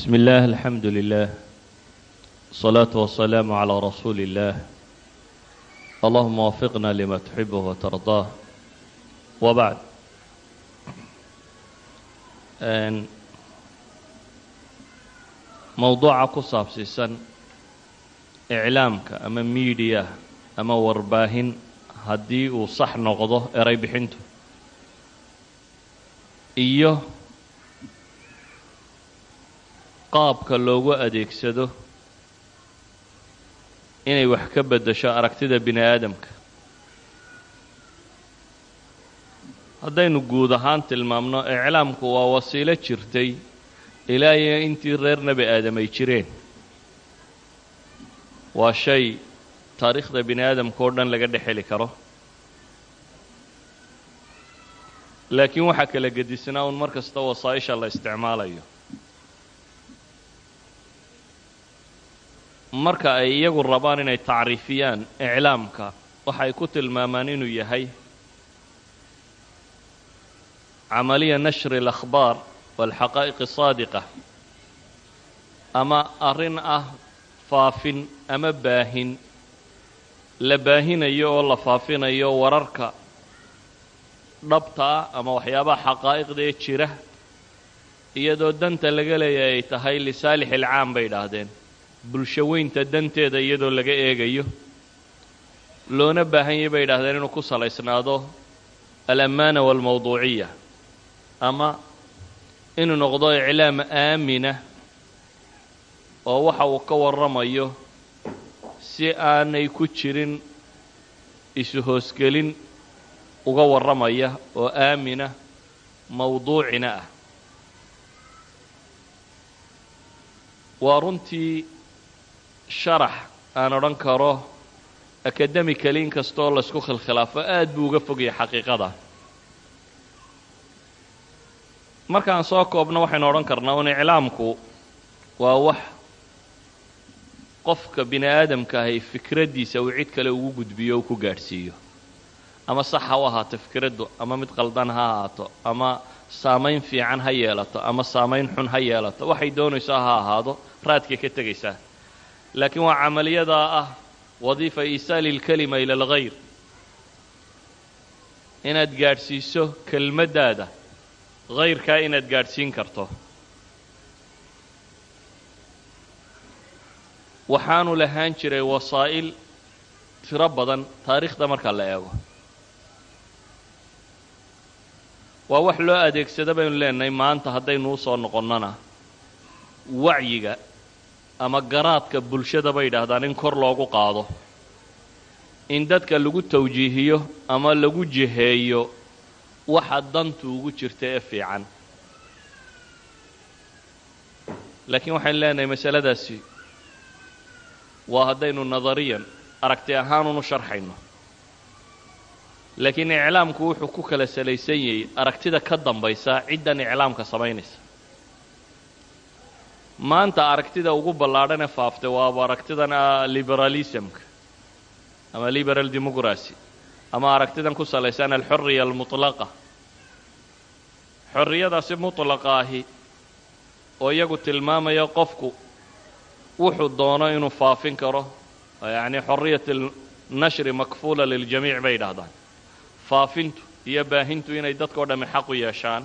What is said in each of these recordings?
بسم الله الحمد لله الصلاة والسلام على رسول الله اللهم وفقنا لما تحبه وترضاه وبعد mowduuca ku saabsiisan iclaamka ama miidiya ama warbaahin haddii uu sax noqdo eray bixintu iyo qaabka loogu adeegsado inay wax ka beddesho aragtida bini aadamka. Haddaynu guud ahaan tilmaamno iclaamku waa wasiilo jirtay ilaa intii reer nebi aadam ay jireen. Waa shay taariikhda bini aadamka oo dhan laga dhex heli karo. Laakiin waxaa kala gedisnaa un mar kasta wasaa-isha la isticmaalayo marka ay iyagu rabaan inay tacriifiyaan iclaamka waxay ku tilmaamaan inuu yahay camaliya nashri اlakhbaar walxaqaa'iq saadiqa ama arrin ah faafin ama baahin la baahinayo oo la faafinayo wararka dhabta ah ama waxyaabaha xaqaa'iqda ee jira iyadoo danta laga leeyahay ay tahay lisaalix ilcaam bay idhaahdeen bulsho weynta danteeda iyadoo laga eegayo loona baahanyay bay idhahdeen inuu ku salaysnaado alammaana waalmawduuciya ama inuu noqdo iclaam aamina oo waxa uu ka warramayo si aanay ku jirin isu hoosgelin uga warramaya oo aamina mawduucina ah. Waa runtii sharax aan odhan karo akademicali in kastooo laysku khilkhilaafo aad buu uga fogaya xaqiiqada. Markaan soo koobno waxaynu odhan karnaa un iclaamku waa wax qofka bini aadamka ahay fikraddiisa uu cid kale ugu gudbiyo o ku gaadhsiiyo. Ama sax ha u ahaato fikraddu ama mid qaldan ha ahaato ama saamayn fiican ha yeelato ama saamayn xun ha yeelato waxay doonayso ha ahaado raadkay ka tegaysaa laakiin waa camaliyadaa ah wadiifa iisaali اlkelima ila اlgayr inaad gaadhsiiso kelmaddaada hayrkaa inaad gaadhsiin karto. Waxaanu lahaan jiray wasaa'il tiro badan taariikhda marka la eego. Waa wax loo adeegsado baynu leenahay maanta haddaynu u soo noqonnona wacyiga ama garaadka bulshada bay yidhaahdaan in kor loogu qaado. In dadka lagu tawjiihiyo ama lagu jiheeyo waxa dantu ugu jirta ee fiican. Laakiin waxaynu leenahay masaladaasi waa haddaynu nadariyan aragti ahaanunu sharxayno. Laakiin iclaamku wuxuu ku kala salaysan yahay aragtida ka dambaysa ciddan iclaamka samaynaysa maanta aragtida ugu ballaadhan ee faaftay waaba aragtidan liberalismka ama liberal democracy ama aragtidan ku salaysan alxuriya almutlaqa. Xorriyadaasi mutlaqa ahi oo iyagu tilmaamaya qofku wuxuu doono inuu faafin karo yacni xorriyat nashri makfuula liljamiic bay yidhaahdaan. Faafintu iyo baahintu inay dadkao dhammi xaq u yeeshaan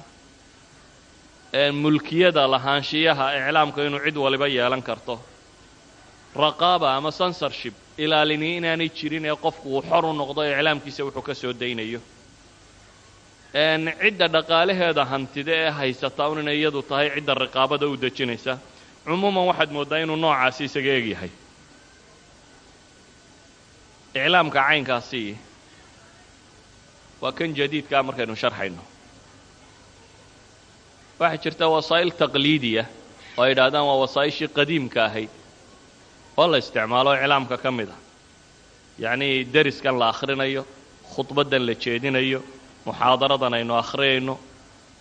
mulkiyada lahaanshiyaha iclaamka inuu cid waliba yeelan karto. Raqaaba ama censorship ilaalini inaanay jirin ee qofku uu xor u noqdo iclaamkiisa wuxuu ka soo daynayo. Cidda dhaqaalaheeda hantida ee haysata un inay iyadu tahay cidda riqaabada u dejinaysa cumuuman waxaad mooddaa inuu noocaasi isaga egyahay iclaamka caynkaasi waa kan jadiidkaa markaynu sharxayno waxaa jirta wasaa'il taqliidiya oo ay yidhahdaan waa wasaa'ishii qadiimka ahayd oo la isticmaalo iclaamka ka mid ah. Yacnii deriskan la akhrinayo khudbaddan la jeedinayo muxaadaradan aynu akhriyayno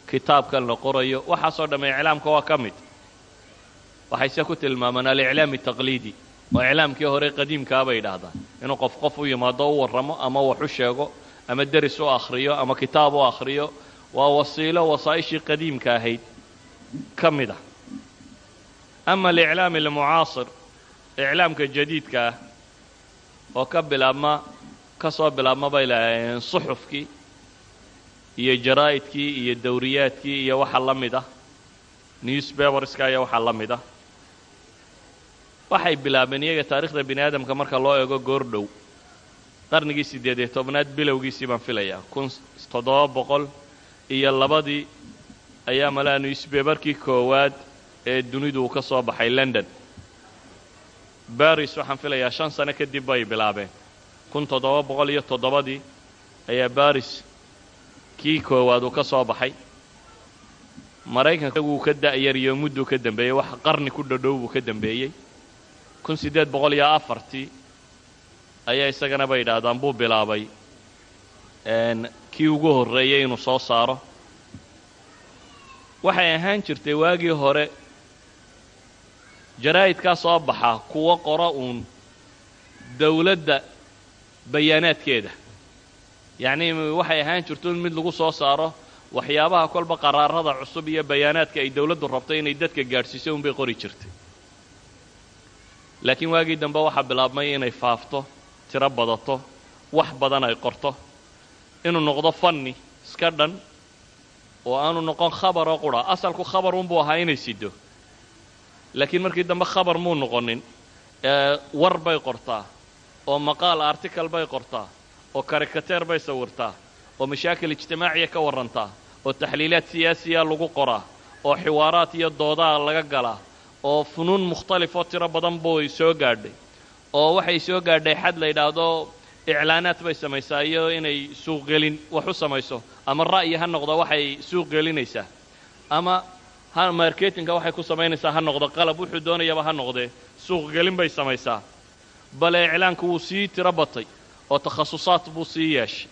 kitaabkan la qorayo waxaasoo dhamme iclaamka waa ka mid. Waxayse ku tilmaamaan aliclaami taqliidi oo iclaamkii hore qadiimkaa bay yidhaahdaan. Inuu qof qof u yimaado u warramo ama wax u sheego ama deris u akhriyo ama kitaab u akhriyo waa wasiilo wasaa'ishii qadiimka ahayd. Ka mid ah. Ama aliclaam almucaasir iclaamka jadiidka ah oo ka bilaabma ka soo bilaabma bay lahaayeen suxufkii iyo jaraa'idkii iyo dawriyaadkii iyo waxa la mid ah. Newspaperska iyo waxa la mid ah. Waxay bilaabeen iyaga taarikhda bini aadamka marka loo eego goordhow. Qarnigii siddeed iyo tobnaad bilowgiisii baan filayaa. Kun toddoba boqol iyo labadii ayaa malaa newsbaberkii koowaad ee dunidu uu ka soo baxay london. Baris waxaan filayaa shan sano kadib bay bilaabeen. Kun toddoba boqol iyo toddobadii ayaa baris kii koowaad uu ka soo baxay. Maraykanka wuu ka da'yariyo mudduu ka dambeeyey wax qarni ku dhodhow buu ka dambeeyey. Kun siddeed boqol iyo afartii ayaa isagana bay yidhaahdaan buu bilaabay kii ugu horreeyey inuu soo saaro. Waxay ahaan jirtay waagii hore. Jaraa'idkaa soo baxa kuwo qora uun dawladda bayaanaadkeeda. Yacnii waxay ahaan jirto in mid lagu soo saaro waxyaabaha kolba qaraarada cusub iyo bayaanaadka ay dawladdu rabto inay dadka gaadhsiiso unbay qori jirtay. Laakiin waagii dambe waxaa bilaabmay inay faafto tiro badato wax badan ay qorto inuu noqdo fanni iska dhan oo aanu noqon khabaroo qura. Asalku khabar unbuu ahaa inay sido laakiin markii dambe khabar muu noqonin. War bay qortaa oo maqaal article bay qortaa oo karikateer bay sawirtaa oo mashaakil ijtimaaciya ka warrantaa oo taxliilaad siyaasiya lagu qoraa oo xiwaaraad iyo doodaa laga galaa oo funuun mukhtalifoo tiro badan buu soo gaadhay. Oo waxay soo gaadhay xad la yidhaahdo iclaanaad bay samaysaa iyo inay suuqgelin wax u samayso. Ama ra'yi ha noqdo waxay suuq gelinaysaa. Ama ha marketinga waxay ku samaynaysaa ha noqdo. Qalab wuxuu doonayaba ha noqdee suuqgelin bay samaysaa. Bale iclaanku wuu sii tiro batay oo takhasusaad buu sii yeeshay.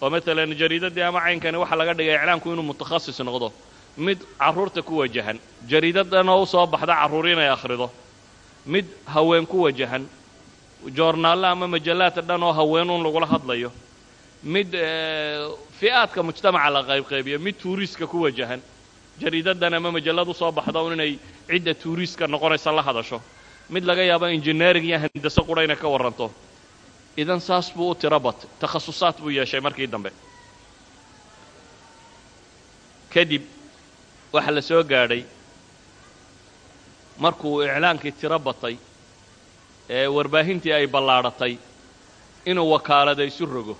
Oo matalan jariidadii ama caynkani waxaa laga dhigay iclaanku inuu mutakhasis noqdo. Mid carruurta ku wajahan. Jariidadan oo u soo baxda carruur inay akhrido. Mid haween ku wajahan joornaalle ama majallaadka dhan oo haweenuun lagula hadlayo mid fi'aadka mujtamaca la qaybqaybiyo mid tuuriiska ku wajahan jariidadan ama majallad u soo baxda un inay cidda tuuriiska noqonaysa la hadasho. Mid laga yaabo injineering iyo handaso qura inay ka warranto. Idan saas buu u tiro batay takhasusaad buu yeeshay markii dambe. Kadib waxaa la soo gaadhay markuu iclaankii tiro batay ee warbaahintii ay ballaadhatay inuu wakaalada isu rogo.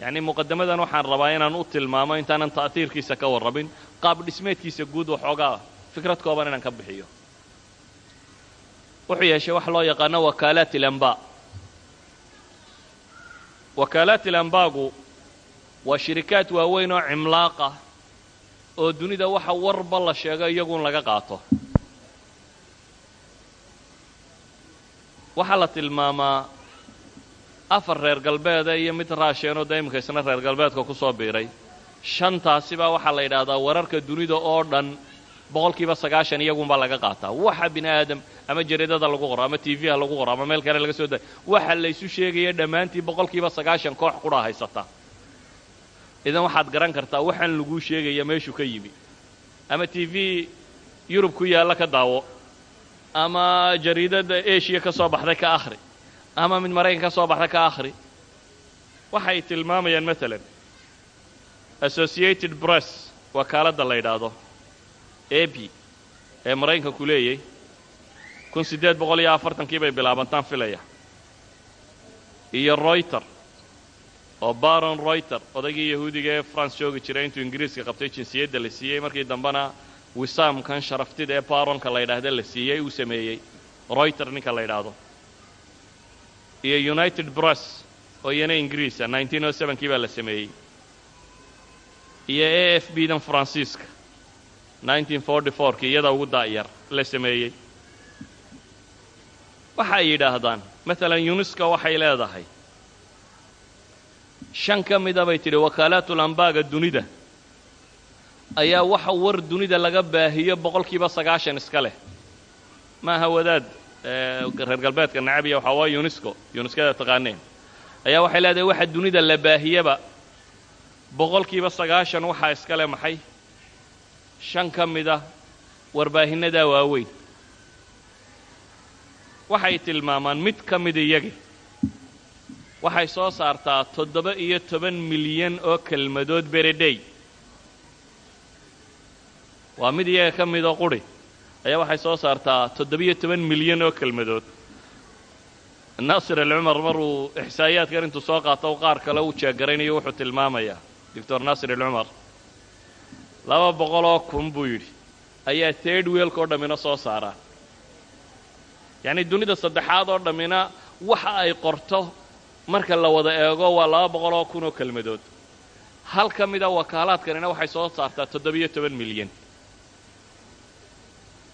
Yacnii muqadamadan waxaan rabaa inaan u tilmaamo intaanan ta'hiirkiisa ka warrabin qaab dhismeedkiisa guud waxoogaa fikrad kooban inaan ka bixiyo. Wuxuu yeeshay waxa loo yaqaano wakaalaat ilambaa wakaalaat ilambaagu waa shirikaad waaweyn oo cimlaaq ah oo dunida waxa warba la sheego iyaguun laga qaato waxaa la tilmaamaa afar reer galbeeda iyo mid raasheenoo da iminka isna reer galbeedka ku soo biiray. Shantaasibaa waxaa la yidhaahdaa wararka dunida oo dhan boqolkiiba sagaashan iyagunbaa laga qaataa. Waxa bini aadam ama jaridada lagu qoro ama t v ha lagu qoro ama meel kale laga soo daay waxa laysu sheegaya dhammaantii boqolkiiba sagaashan koox qura haysata. Idan waxaad garan kartaa waxaan laguu sheegaya meeshuu ka yimi. Ama t v yurub ku yaalla ka daawo ama jariidada eshiya ka soo baxday ka akhri ama mid maraykan ka soo baxday ka akhri waxay tilmaamayaan maalan associated press wakaaladda la yidhaahdo ebi ee maraykanku leeyay kun siddeed boqol iyo afartankii bay bilaabantaan filaya iyo royter oo baron royter odaygii yahuudiga ee france joogi jiray intuu ingiriiska qabtay jinsiyadda la siiyey markii dambena wisaamkan sharaftida ee baronka la yidhaahda la siiyey uu sameeyey. Royter ninka la yidhaahdo. Iyo united press oo iyana ingiriisa nineteen o sevenkii baa la sameeyey. Iyo a f b dan faransiiska fourkii iyada ugu daa'yar la sameeyey. Waxay yidhaahdaan maalan uniska waxay leedahay shan ka mida bay tidhi wakaalaatul ambaaga dunida ayaa waxa war dunida laga baahiyo boqolkiiba sagaashan iska leh. Maaha wadaad reer galbeedka nacabiya waxaa waa unesco uniskada taqaaneen ayaa waxay leedahay waxa dunida la baahiyaba boqolkiiba sagaashan waxaa iska leh maxay? Shan ka mida warbaahinnadaa waaweyn. Waxay tilmaamaan mid ka mid iyagi. Waxay soo saartaa toddoba iyo toban milyan oo kelmadood beredhey waa mid iyaga ka midoo quri. Ayaa waxay soo saartaa toddoba-iyo toban milyan oo kelmadood. Naasir alcumar maruu ixsaa'iyaadkan intuu soo qaato qaar kale uu jeegaraynayo wuxuu tilmaamayaa doctor naasir alcumar. Laba boqol oo kun buu yidhi. Ayaa third weelka oo dhammina soo saaraa yacnii dunida saddexaad oo dhammina waxa ay qorto marka la wada eego waa laba boqol oo kun oo kelmadood. Hal ka mida wakaalaadkanina waxay soo saartaa toddoba-iyo toban milyan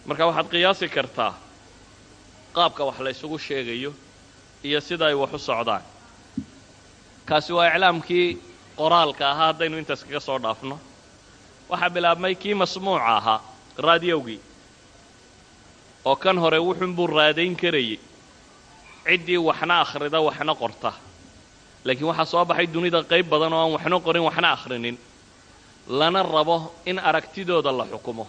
marka waxaad qiyaasi kartaa qaabka wax la ysugu sheegayo iyo sida ay wax u socdaan. Kaasi waa iclaamkii qoraalka ahaa haddaynu intaas kaga soo dhaafno. Waxaa bilaabmay kii masmuuca ahaa raadiyowgii oo kan hore wuxuunbuu raadayn karayey ciddii waxna akhrida waxna qorta. Laakiin waxaa soo baxay dunida qayb badan oo aan waxna qorin waxna akhrinin lana rabo in aragtidooda la xukumo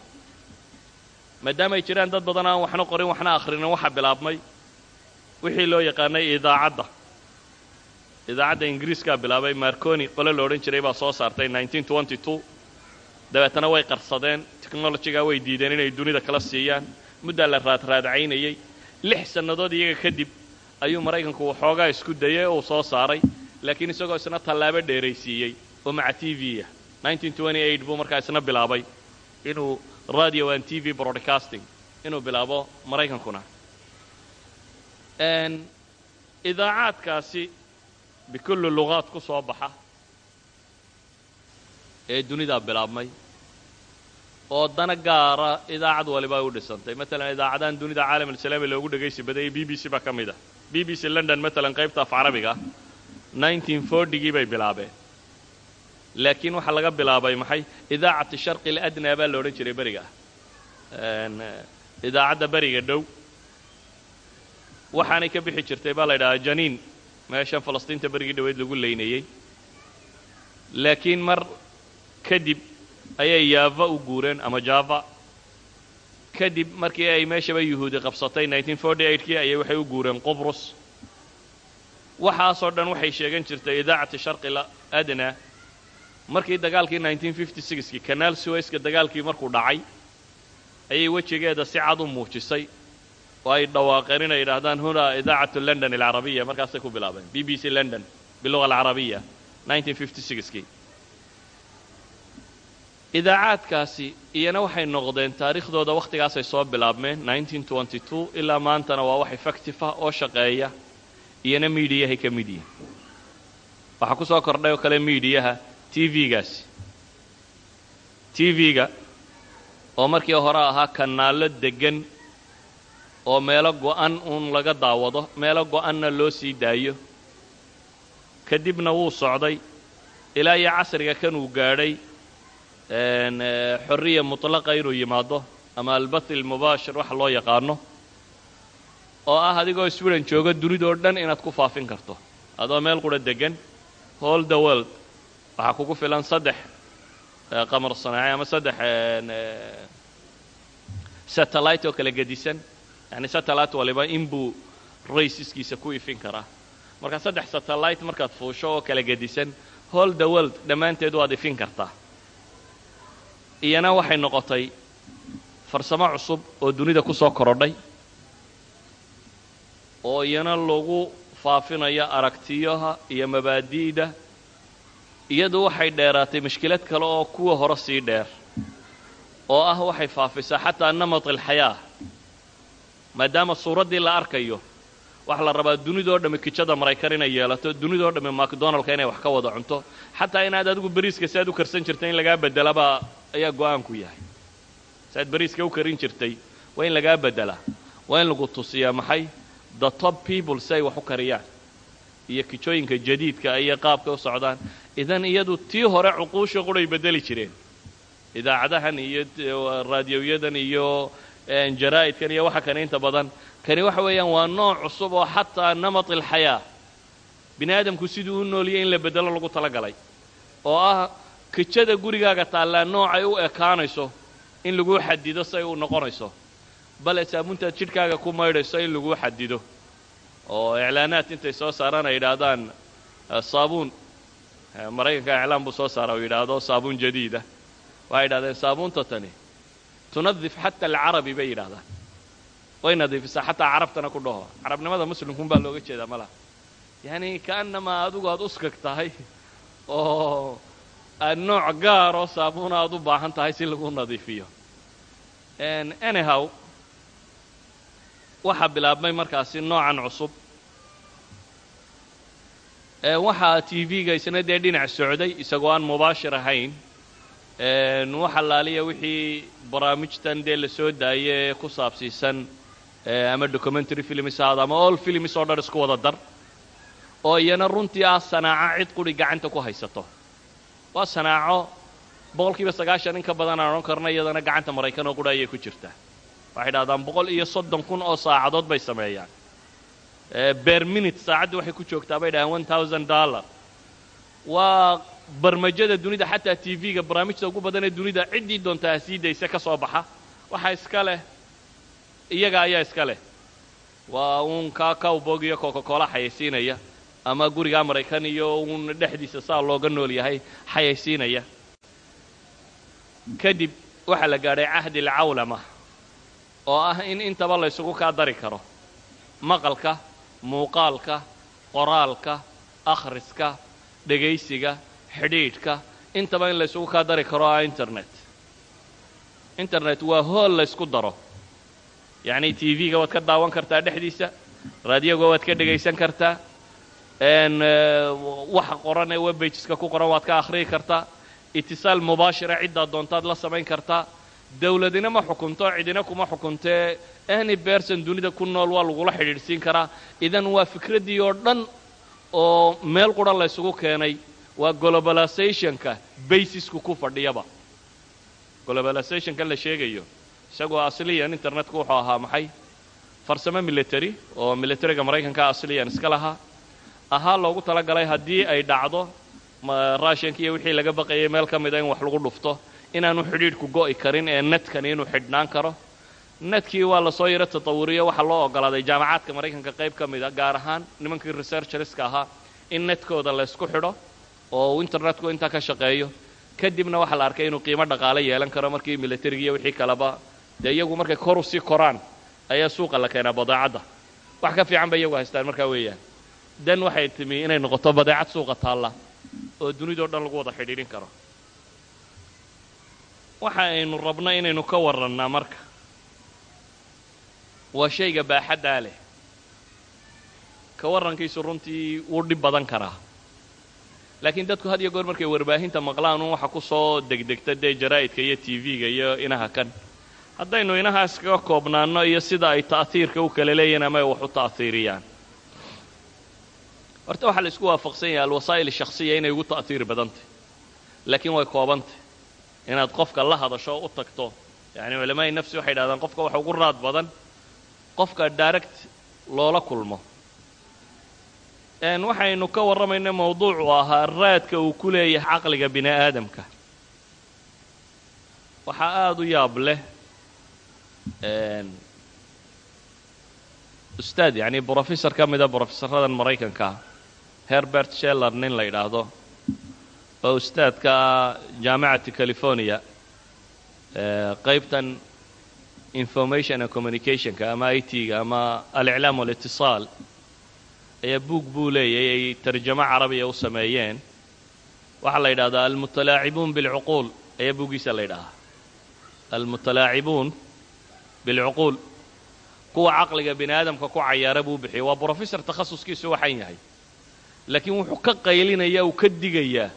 maadaama ay jiraan dad badan aan waxna qorin waxna akhrinin waxaa bilaabmay. Wixii loo yaqaanay idaacadda. Idaacadda ingiriiskaa bilaabay marconi qole la odhan jiray baa soo saartay dabeetana way qarsadeen technolojigaa way diideen inay dunida kala siiyaan. Muddaa la raadraadcaynayey lix sannadood iyaga kadib ayuu maraykanku waxoogaa isku dayay oo uu soo saaray laakiin isagoo isna tallaabo dheeraysiiyey. Oo maca t v ah buu markaa isna bilaabay. Inuu radio and t v broadcasting. Inuu bilaabo maraykankuna. Idaacaadkaasi bikulli luqaad ku soo baxa ee dunidaa bilaabmay oo dana gaara idaacad waliba ay u dhisantay. Matalan idaacadahan dunida caalam alislaami loogu dhegaysi badayay b b c baa ka mid ah. B b c london matalan qaybta af carabiga gii bay bilaabeen laakiin waxaa laga bilaabay maxay? Idaacati sharqi aladnaa baa la odhan jiray beriga. Idaacadda beriga dhow. Waxaanay ka bixi jirtay baa la ydhahaa janiin. Meeshan falastiinta berigii dhoweed lagu leynayey laakiin mar kadib ayay yaava u guureen ama java. Kadib markii ay meeshaba yuhuudi qabsatay kii ayay waxay u guureen qubrus waxaasoo dhan waxay sheegan jirtay idaacati sharqi adnaa markii dagaalkii kii kanaal suwayska dagaalkii markuu dhacay ayay wejigeeda si cad u muujisay oo ay dhawaaqeen inay yidhaahdaan hunaa idaacatu london alcarabiya markaasay ku bilaabeen. B b c london biluga alcarabiya kii idaacaadkaasi iyana waxay noqdeen taariikhdooda wakhtigaasay soo bilaabmeen ilaa maantana waa wax effectifa oo shaqeeya iyana miidiyahay ka mid yihiin waxaa ku soo kordhay oo kale miidiyaha t v-gaasi t v-ga oo markii hore ahaa kanaallo deggan oo meelo go'an uun laga daawado meelo go'anna loo sii daayo. Kadibna wuu socday. Ilaa iyo casriga kan uu gaadhay xorriya mutlaqa inuu yimaado ama albath ilmubaashir waxa loo yaqaano oo ah adigoo sweden jooga dunidoo dhan inaad ku faafin karto. Adoo meel qura degan hall the world waxaa kugu filan saddex qamar sanaace ama saddex satellite oo kala gedisan. Yani satellite waliba inbuu raysiskiisa ku ifin karaa. Marka saddex satellite markaad fuusho oo kala gedisan hall the world dhammaanteed waad ifin kartaa. Iyana waxay noqotay farsamo cusub oo dunida ku soo korodhay oo iyana lagu faafinayo aragtiyaha iyo mabaadi'da iyadu waxay dheeraatay mashkilad kale oo kuwa hore sii dheer oo ah waxay faafisaa xataa namat alxayaa. Maadaama suuraddii la arkayo waxaa la rabaa dunidoo dhammi kijada maraykan inay yeelato dunidoo dhammi macdonaldka inay wax ka wada cunto xataa inaad adigu beriiska si aad u karsan jirtay in lagaa beddelabaa ayaa go'aanku yahay. Si aad beriiska u karin jirtay waa in lagaa beddelaa waa in lagu tusiyaa maxay? The top people si ay wax u kariyaan iyo kijooyinka jadiidka iyo qaabka u socdaan idan iyadu tii hore cuquusha quray beddeli jireen. Idaacadahan iyo raadiyoyadan iyo jaraa'idkan iyo waxa kane inta badan. Kani waxa weeyaan waa nooc cusub oo xataa namat alxayaa. Bini aadamku siduu u nooliyay in la beddelo lagu talagalay. Oo ah kijada gurigaaga taallaa noocay u ekaanayso in laguu xadido say u noqonayso. Bale saabuuntaad jidhkaaga ku maydhayso in laguu xadido oo iclaanaad intay soo saaraan ay yidhaahdaan saabuun maraykanka iclaan buu soo saara uu yidhaahdo saabuun jadiida. Waxay yidhahdeen saabuunta tani tunadif xata alcarabi bay yidhahdaan way nadiifisaa xataa carabtana ku dhaho. Carabnimada muslimkun baa looga jeedaa malaha yacni ka'annamaa adigu aad uskag tahay oo aad nooc gaar oo saabuuna aad u baahan tahay si lagu nadiifiyo. Anyhow waxaa bilaabmay markaasi noocan cusub waxaa t v-ga isna dee dhinac socday isagoo aan mubaashir ahayn. Wax allaaliya wixii barnaamijtan dee la soo daayay ee ku saabsiisan ama documentary films ahaado ama all films oo dhan isku wada dar oo iyana runtii ah sanaaco cid quri gacanta ku haysato. Waa sanaaco boqol kiiba sagaashan in ka badan aan odhan karna iyadana gacanta maraykan oo qura ayay ku jirtaa waxay dhahdaan boqol iyo soddon kun oo saacadood bay sameeyaan ber minute saacadda waxay ku joogtaa bay dhahaan one thousand dollar. Waa barmajada dunida xataa t v-ga barnaamijta ugu badan ee dunida ciddii doontaa sii ka soo baxa. Waxaa iska leh iyaga ayaa iska leh. Waa uun kaa cowbog iyo coca-cola xayaysiinaya ama gurigaa maraykan iyo uun dhexdiisa saa looga nool yahay xayaysiinaya. Kadib waxaa la gaadhay cahdi alcawlama oo ah in intaba la ysugu kaa dari karo. Maqalka muuqaalka qoraalka akhriska dhegaysiga xidhiidhka. Intaba in la ysugu kaa dari karo ah internet. Internet waa hool la ysku daro. Yacni t v-ga waad ka daawan kartaa dhexdiisa raadiyoga waad ka dhegaysan kartaa waxa qoran ee webbageska ku qoran waad ka akhriyi kartaa itisaal mubaashira ciddaad doontaad la samayn kartaa dawladina ma xukunto cidina kuma xukuntee any berson dunida ku nool waa lagula xidhiidhsiin karaa. Idan waa fikraddii oo dhan oo meel qura la ysugu keenay waa globalizationka basisku ku fadhiyaba. Globalizationka la sheegayo isagoo asliyan internetku wuxuu ahaa maxay? Farsamo military oo militariga maraykanka asliyan iska lahaa. Ahaa loogu talagalay haddii ay dhacdo raashinka iyo wixii laga baqayay meel ka mida in wax lagu dhufto inaanu xidhiidhku go'i karin ee netkani inuu xidhnaan karo netkii waa la soo yaro tatawuriyo waxaa loo ogolaaday jaamacaadka maraykanka qayb ka mida gaar ahaan nimankii researcherska ahaa in netkooda laysku xidho oo uu internetku intaa ka shaqeeyo. Kadibna waxaa la arkay inuu qiimo dhaqaale yeelan karo markii militariga iyo wixii kaleba. Dee iyagu markay kor u sii koraan ayaa suuqa la keenaa badeecadda. Wax ka fiican bay iyagu haystaan markaa weeyaan. Dan waxay timi inay noqoto badeecad suuqa taalla oo dunidao dhan lagu wada xidhiidhin karo. Waxa aynu rabno inaynu ka warrannaa marka waa shayga baaxaddaa leh. Ka warrankiisu runtii wuu dhib badan karaa. Laakiin dadku had iyo goor markay warbaahinta maqlaan un waxa ku soo degdegta dee jaraa'idka iyo t v-ga iyo inaha kan. Haddaynu inahaas kaga koobnaanno iyo sida ay ta'hiirka u kala leeyihiin ama ay wax u ta'hiiriyaan horta waxaa la isku waafaqsan yahay alwasaa'il shakhsiya inay ugu ta'hiir badantay laakiin way koobantay inaad qofka la hadasho u tagto yacni culamaa'i nafsi waxay yidhahdaan qofka waxa ugu raad badan qofka direct loola kulmo. Waxaynu ka warramayna mawduucu ahaa raadka uu ku leeyahay caqliga bini aadamka. Waxaa aada u yaab leh ustaad yacni brofessor ka mida brofesaradan maraykanka herbert sheller nin la yidhaahdo oo ustaadka jaamacati california qaybtan information and communicationka ama i t-ga ama aliclaam walitiصaal ayaa buug buu leeyahy ay tarjamo carabiya u sameeyeen. Waxaa la yidhahdaa almutalaacibuun bilcuquul. Ayaa buuggiisa la yidhahaa almutalaacibuun bilcuquul. Kuwa caqliga bini aadamka ku cayaara buu bixiyay waa brofessor takhasuskiisu waxan yahay. Laakiin wuxuu ka qaylinaya uu ka digayaa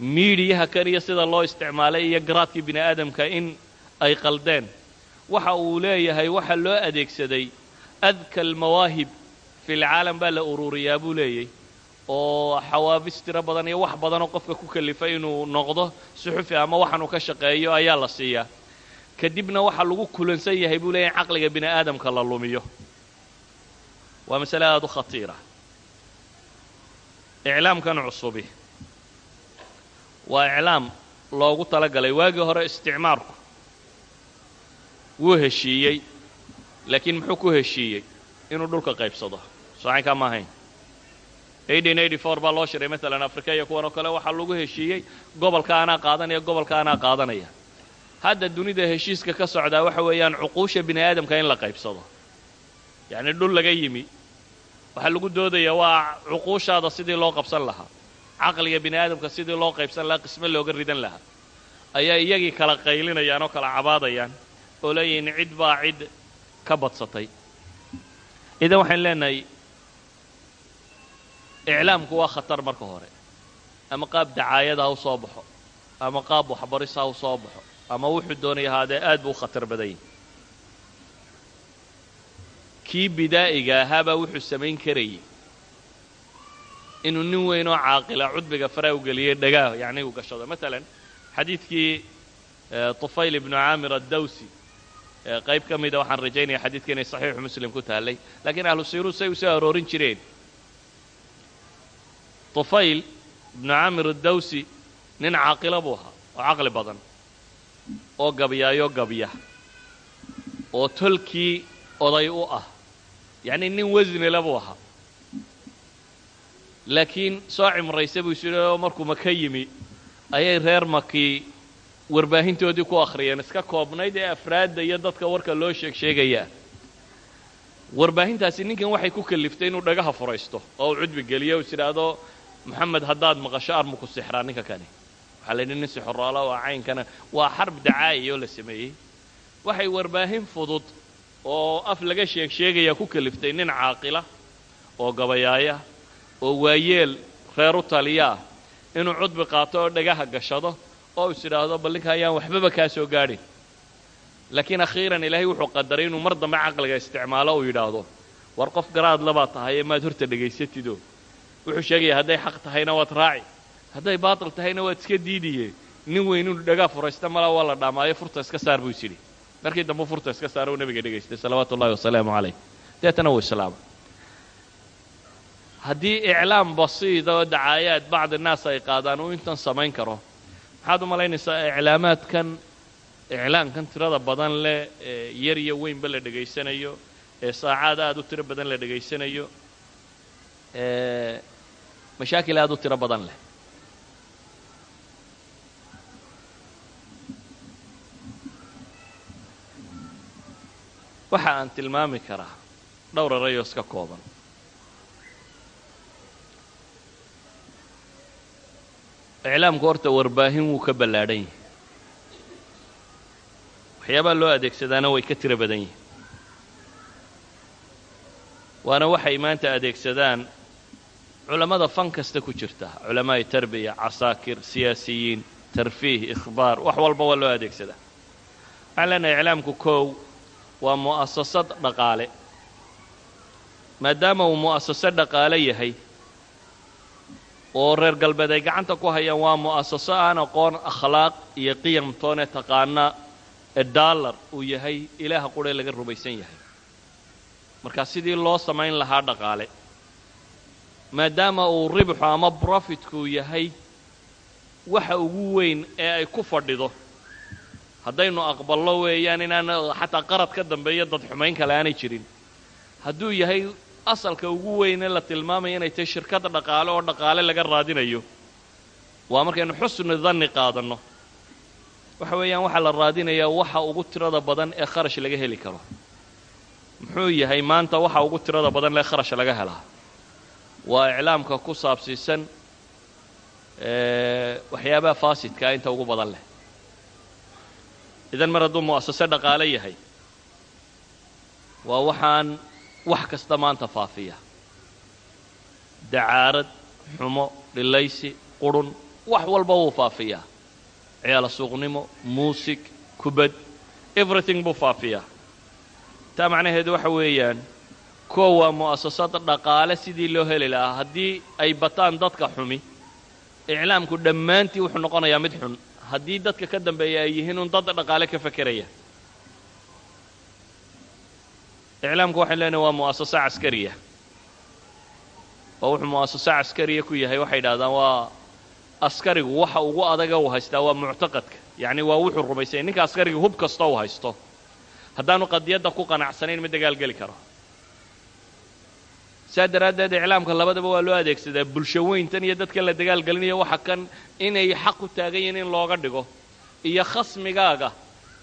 miidiyaha kan iyo sida loo isticmaalay iyo garaadkii bini aadamka in ay qaldeen waxa uu leeyahay waxa loo adeegsaday adka almawaahib fi lcaalam baa la ururiyaa buu leeyay oo xawaabis tiro badan iyo wax badanoo qofka ku kalifay inuu noqdo suxufi ama waxaanuu ka shaqeeyo ayaa la siiyaa. Kadibna waxaa lagu kulansan yahay buu leeyahy in caqliga bini aadamka la lumiyo. Waa masale aada u khatiira. Iclaamkan cusubi. Waa iclaam loogu talagalay. Waagii hore isticmaarku wuu heshiiyey laakiin muxuu ku heshiiyey? Inuu dhulka qaybsado. Soocaynkaa ma ahayn. baa loo shiray maalan afrika iyo kuwan oo kale waxaa lagu heshiiyey gobolka anaa qaadanaya gobolka anaa qaadanaya. Hadda dunida heshiiska ka socdaa waxa weeyaan cuquusha bini aadamka in la qaybsado. Yacni dhul laga yimi waxaa lagu doodayaa waa cuquushaada sidii loo qabsan lahaa. Caqliga bini aadamka sidii loo qaybsan lahaa qisme looga ridan lahaa. Ayaa iyagii kala qaylinayaan oo kala cabaadayaan oo leeyihiin cid baa cid ka badsatay. Idan waxayn leenahay iclaamku waa khatar marka hore. Ama qaab dacaayada ha u baxo ama qaab waxbaris ha u baxo ama wuxuu doonaya ahaadee aad buu u khatar badan yahi kii bidaa'iga ahaabaa wuxuu samayn karayay. Inuu nin weyn caaqila cudbiga faraa u geliyey dhagaa yacni uu gashado. Maalan xadiidkii tufayl ibnu caamir addawsi qayb ka mida waxaan rajaynaya xadiidka inay saxiixu muslim ku taallay. Laakiin ahlu siiruu say u soo aroorin jireen. Tufayl ibnu caamir addawsi nin caaqila buu ahaa oo caqli badan oo gabyaayo gabya oo tolkii oday u ah. Yacnii nin wasnila buu ahaa. Laakiin soo cimraysa buu isyidhi oo markuu maka yimi ayay reer makii warbaahintoodii ku akhriyeen iska koobnayd ee afraadda iyo dadka warka loo sheeg sheegayaa warbaahintaasi ninkan waxay ku kaliftay inuu dhagaha furaysto oo uu cudbi geliyo is idhaahdo moxamed haddaad maqasho armuku sixraa ninka kani. Waxaa la yidhi nin sixroolo waa caynkana waa xarb dacaa'iya oo la sameeyey. Waxay warbaahin fudud oo af laga sheeg sheegaya ku kaliftay nin caaqila oo gabayaaya oo waayeel reer u taliya ah inuu cudbi qaato oo dhagaha gashado oo is idhaahdo bal ninka ayaan waxbaba kaa soo gaadhin laakiin akhiiran ilaahay wuxuu qadaray inuu mar dambe caqliga isticmaalo uu yidhaahdo war qof garaad labaa tahay ee maad horta dhegaysatido wuxuu sheegaya hadday xaq tahayna waad raaci hadday baatil tahayna waad iska diidiye nin weyn inuu dhagaa furaysta mala waa la dhaamaayo furta iska saar buu is yidhi. Markii dambe furta iska saar uu nabiga dhegaystay salawaatu wasalaamu calayh. Deetana wuu islaama haddii iclaam basiida dacaayaad bacdi naas ay qaadaan uu intan samayn karo maxaad u malaynaysaa iclaamaadkan iclaankan tirada badan leh ee yar iyo weynba la dhegaysanayo ee saacaad aad u tiro badan la dhegaysanayo ee mashaakil aad u tiro badan leh. Waxa aan tilmaami karaa dhowr erayos ka kooban iclaamku horta warbaahin wuu ka ballaadhan yahay. Waxyaabaha loo adeegsadaana way ka tiro badan yihiin waana waxay maanta adeegsadaan culammada fan kasta ku jirta. Culamaa'i tarbiya casaakir siyaasiyiin tarfiih ikhbaar wax walba waa loo adeegsadaa. Waxaan leenahay iclaamku kow waa mu'asasad dhaqaale. Maadaama uu mu'asaso dhaqaale yahay oo reer galbeed ay gacanta ku hayaan waa mu'asaso aan aqoon akhlaaq iyo qiyamtoone taqaana ee daallar uu yahay ilaaha qurhe laga rumaysan yahay. Marka sidii loo samayn lahaa dhaqaale maadaama uu ribxu ama brofitku yahay waxa ugu weyn ee ay ku fadhido haddaynu aqballo weeyaan inaan xataa qarad ka dambeeyo dad xumayn kale aanay jirin hadduu yahay asalka ugu weyn ee la tilmaamaya inay tahay shirkad dhaqaale oo dhaqaale laga raadinayo. Waa markaynu xusni danni qaadanno. Waxa weeyaan waxaa la raadinayaa waxa ugu tirada badan ee kharash laga heli karo. Muxuu yahay maanta waxa ugu tirada badan ee kharash laga helaa waa iclaamka ku saabsiisan waxyaabaha faasidkaa inta ugu badan leh. Idan mar hadduu mu'asase dhaqaale yahay waa waxaan wax kasta maanta faafiya. Dacaarad xumo dhilaysi qurhun wax walba wuu faafiyaa ciyaala suuqnimo muusig kubad everything buu faafiyaa taa macnaheedu waxa weeyaan kuwa waa mu'asasad dhaqaale sidii loo heli lahaa haddii ay bataan dadka xumi. Iclaamku dhammaantii wuxuu noqonayaa mid xun. Haddii dadka ka dambeeya ay yihiin un dad dhaqaale ka fekeraya iclaamku waxayn leenahay waa mu'asaso caskariya. Oo wuxuu mu'asaso caskariya ku yahay waxay idhahdaan waa askarigu waxa ugu adaga uu haystaa waa muctaqadka. Yacni waa wuxuu rumaysanya ninka askariga hub kasta uu haysto. Haddaanu qadiyadda ku qanacsanayn ma dagaalgeli karo. Saa daraaddeed iclaamka labadaba waa loo adeegsadaa bulsho weyntan iyo dadkan la dagaalgelinayo waxa kan inay xaq u taagan yihiin in looga dhigo. Iyo khasmigaaga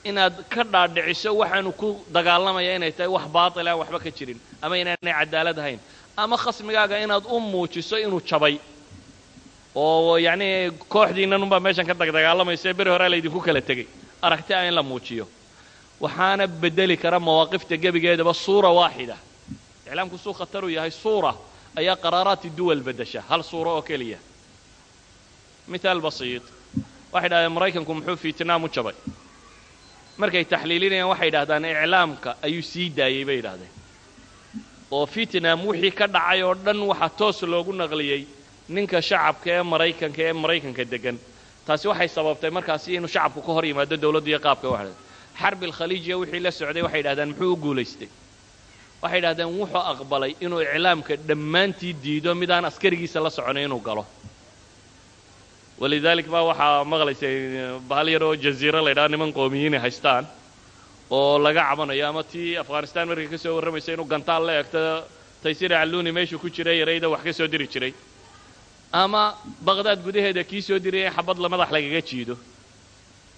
inaad ka dhaadhiciso waxaanu ku dagaalamaya inay tahay wax baatil aan waxba ka jirin ama inaanay cadaalad ahayn ama khasmigaaga inaad u muujiso inuu jabay oo yacnii kooxdiinnan unbaa meeshan ka dagdagaalamaysa beri horea laydinku kala tegey aragti ah in la muujiyo. Waxaana bedeli kara mawaaqifta gebigeedaba suura waaxida iclaamku suu khatar u yahay suura ayaa qaraaraati duwal beddesha hal suuro oo keliya. Mithaal basiid. Waxay dhahdeen maraykanku muxuu fiitnaam u jabay markay taxliilinayaan waxay yidhahdaan iclaamka ayuu sii daayey bay yidhahdeen oo fiitnam wixii ka dhacay oo dhan waxaa toos loogu naqliyey ninka shacabka ee maraykanka ee maraykanka deggan. Taasi waxay sababtay markaasi inuu shacabku ka hor yimaado dawladdu iyo qaabka waxdha xarbi alkhaliijiya wixii la socday waxay yidhahdaan muxuu u guulaystay? Waxay yidhahdeen wuxuu aqbalay inuu iclaamka dhammaantii diido midaan askarigiisa la soconay inuu galo walidaalik baa waxaa maqlaysay bahal yar oo jaziiro la ydhaha niman qoomiyiinay haystaan oo laga cabanayo ama tii afghanistan markay ka soo warramaysa inuu gantaal la egto taysir calluuni meeshuu ku jiray yarayda wax ka soo diri jiray ama baqdaad gudaheeda kii soo diraya in xabad la madax lagaga jiido